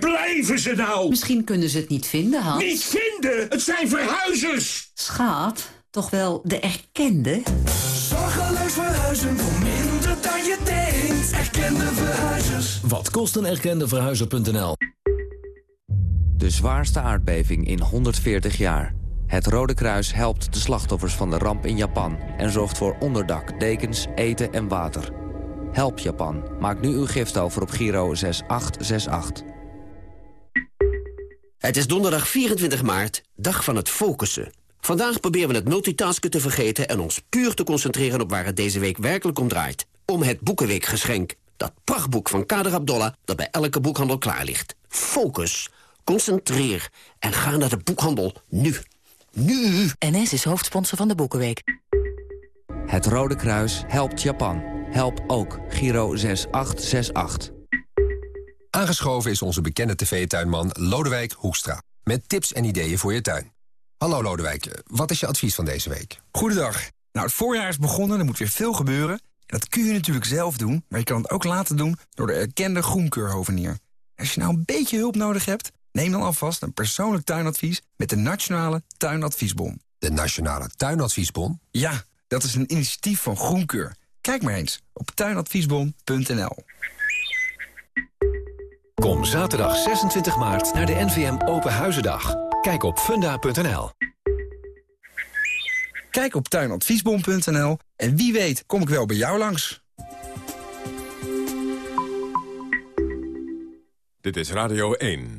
Blijven ze nou? Misschien kunnen ze het niet vinden, Hans. Niet vinden? Het zijn verhuizers! Schaat, toch wel de erkende? Zorgeloos verhuizen voor minder dan je denkt. Erkende verhuizers. Wat kost een erkende verhuizer.nl? De zwaarste aardbeving in 140 jaar. Het Rode Kruis helpt de slachtoffers van de ramp in Japan... en zorgt voor onderdak, dekens, eten en water. Help Japan. Maak nu uw gift over op Giro 6868. Het is donderdag 24 maart, dag van het focussen. Vandaag proberen we het multitasken te vergeten... en ons puur te concentreren op waar het deze week werkelijk om draait. Om het Boekenweekgeschenk. Dat prachtboek van Kader Abdollah dat bij elke boekhandel klaar ligt. Focus. Concentreer. En ga naar de boekhandel. Nu. Nu. NS is hoofdsponsor van de Boekenweek. Het Rode Kruis helpt Japan. Help ook. Giro 6868. Aangeschoven is onze bekende tv-tuinman Lodewijk Hoekstra. Met tips en ideeën voor je tuin. Hallo Lodewijk, wat is je advies van deze week? Goedendag. Nou, het voorjaar is begonnen, er moet weer veel gebeuren. En dat kun je natuurlijk zelf doen, maar je kan het ook laten doen door de erkende groenkeurhovenier. Als je nou een beetje hulp nodig hebt, neem dan alvast een persoonlijk tuinadvies met de Nationale Tuinadviesbon. De Nationale Tuinadviesbon? Ja, dat is een initiatief van Groenkeur. Kijk maar eens op tuinadviesbon.nl. Kom zaterdag 26 maart naar de NVM Open Huizendag. Kijk op funda.nl. Kijk op tuinadviesbon.nl en wie weet kom ik wel bij jou langs. Dit is Radio 1.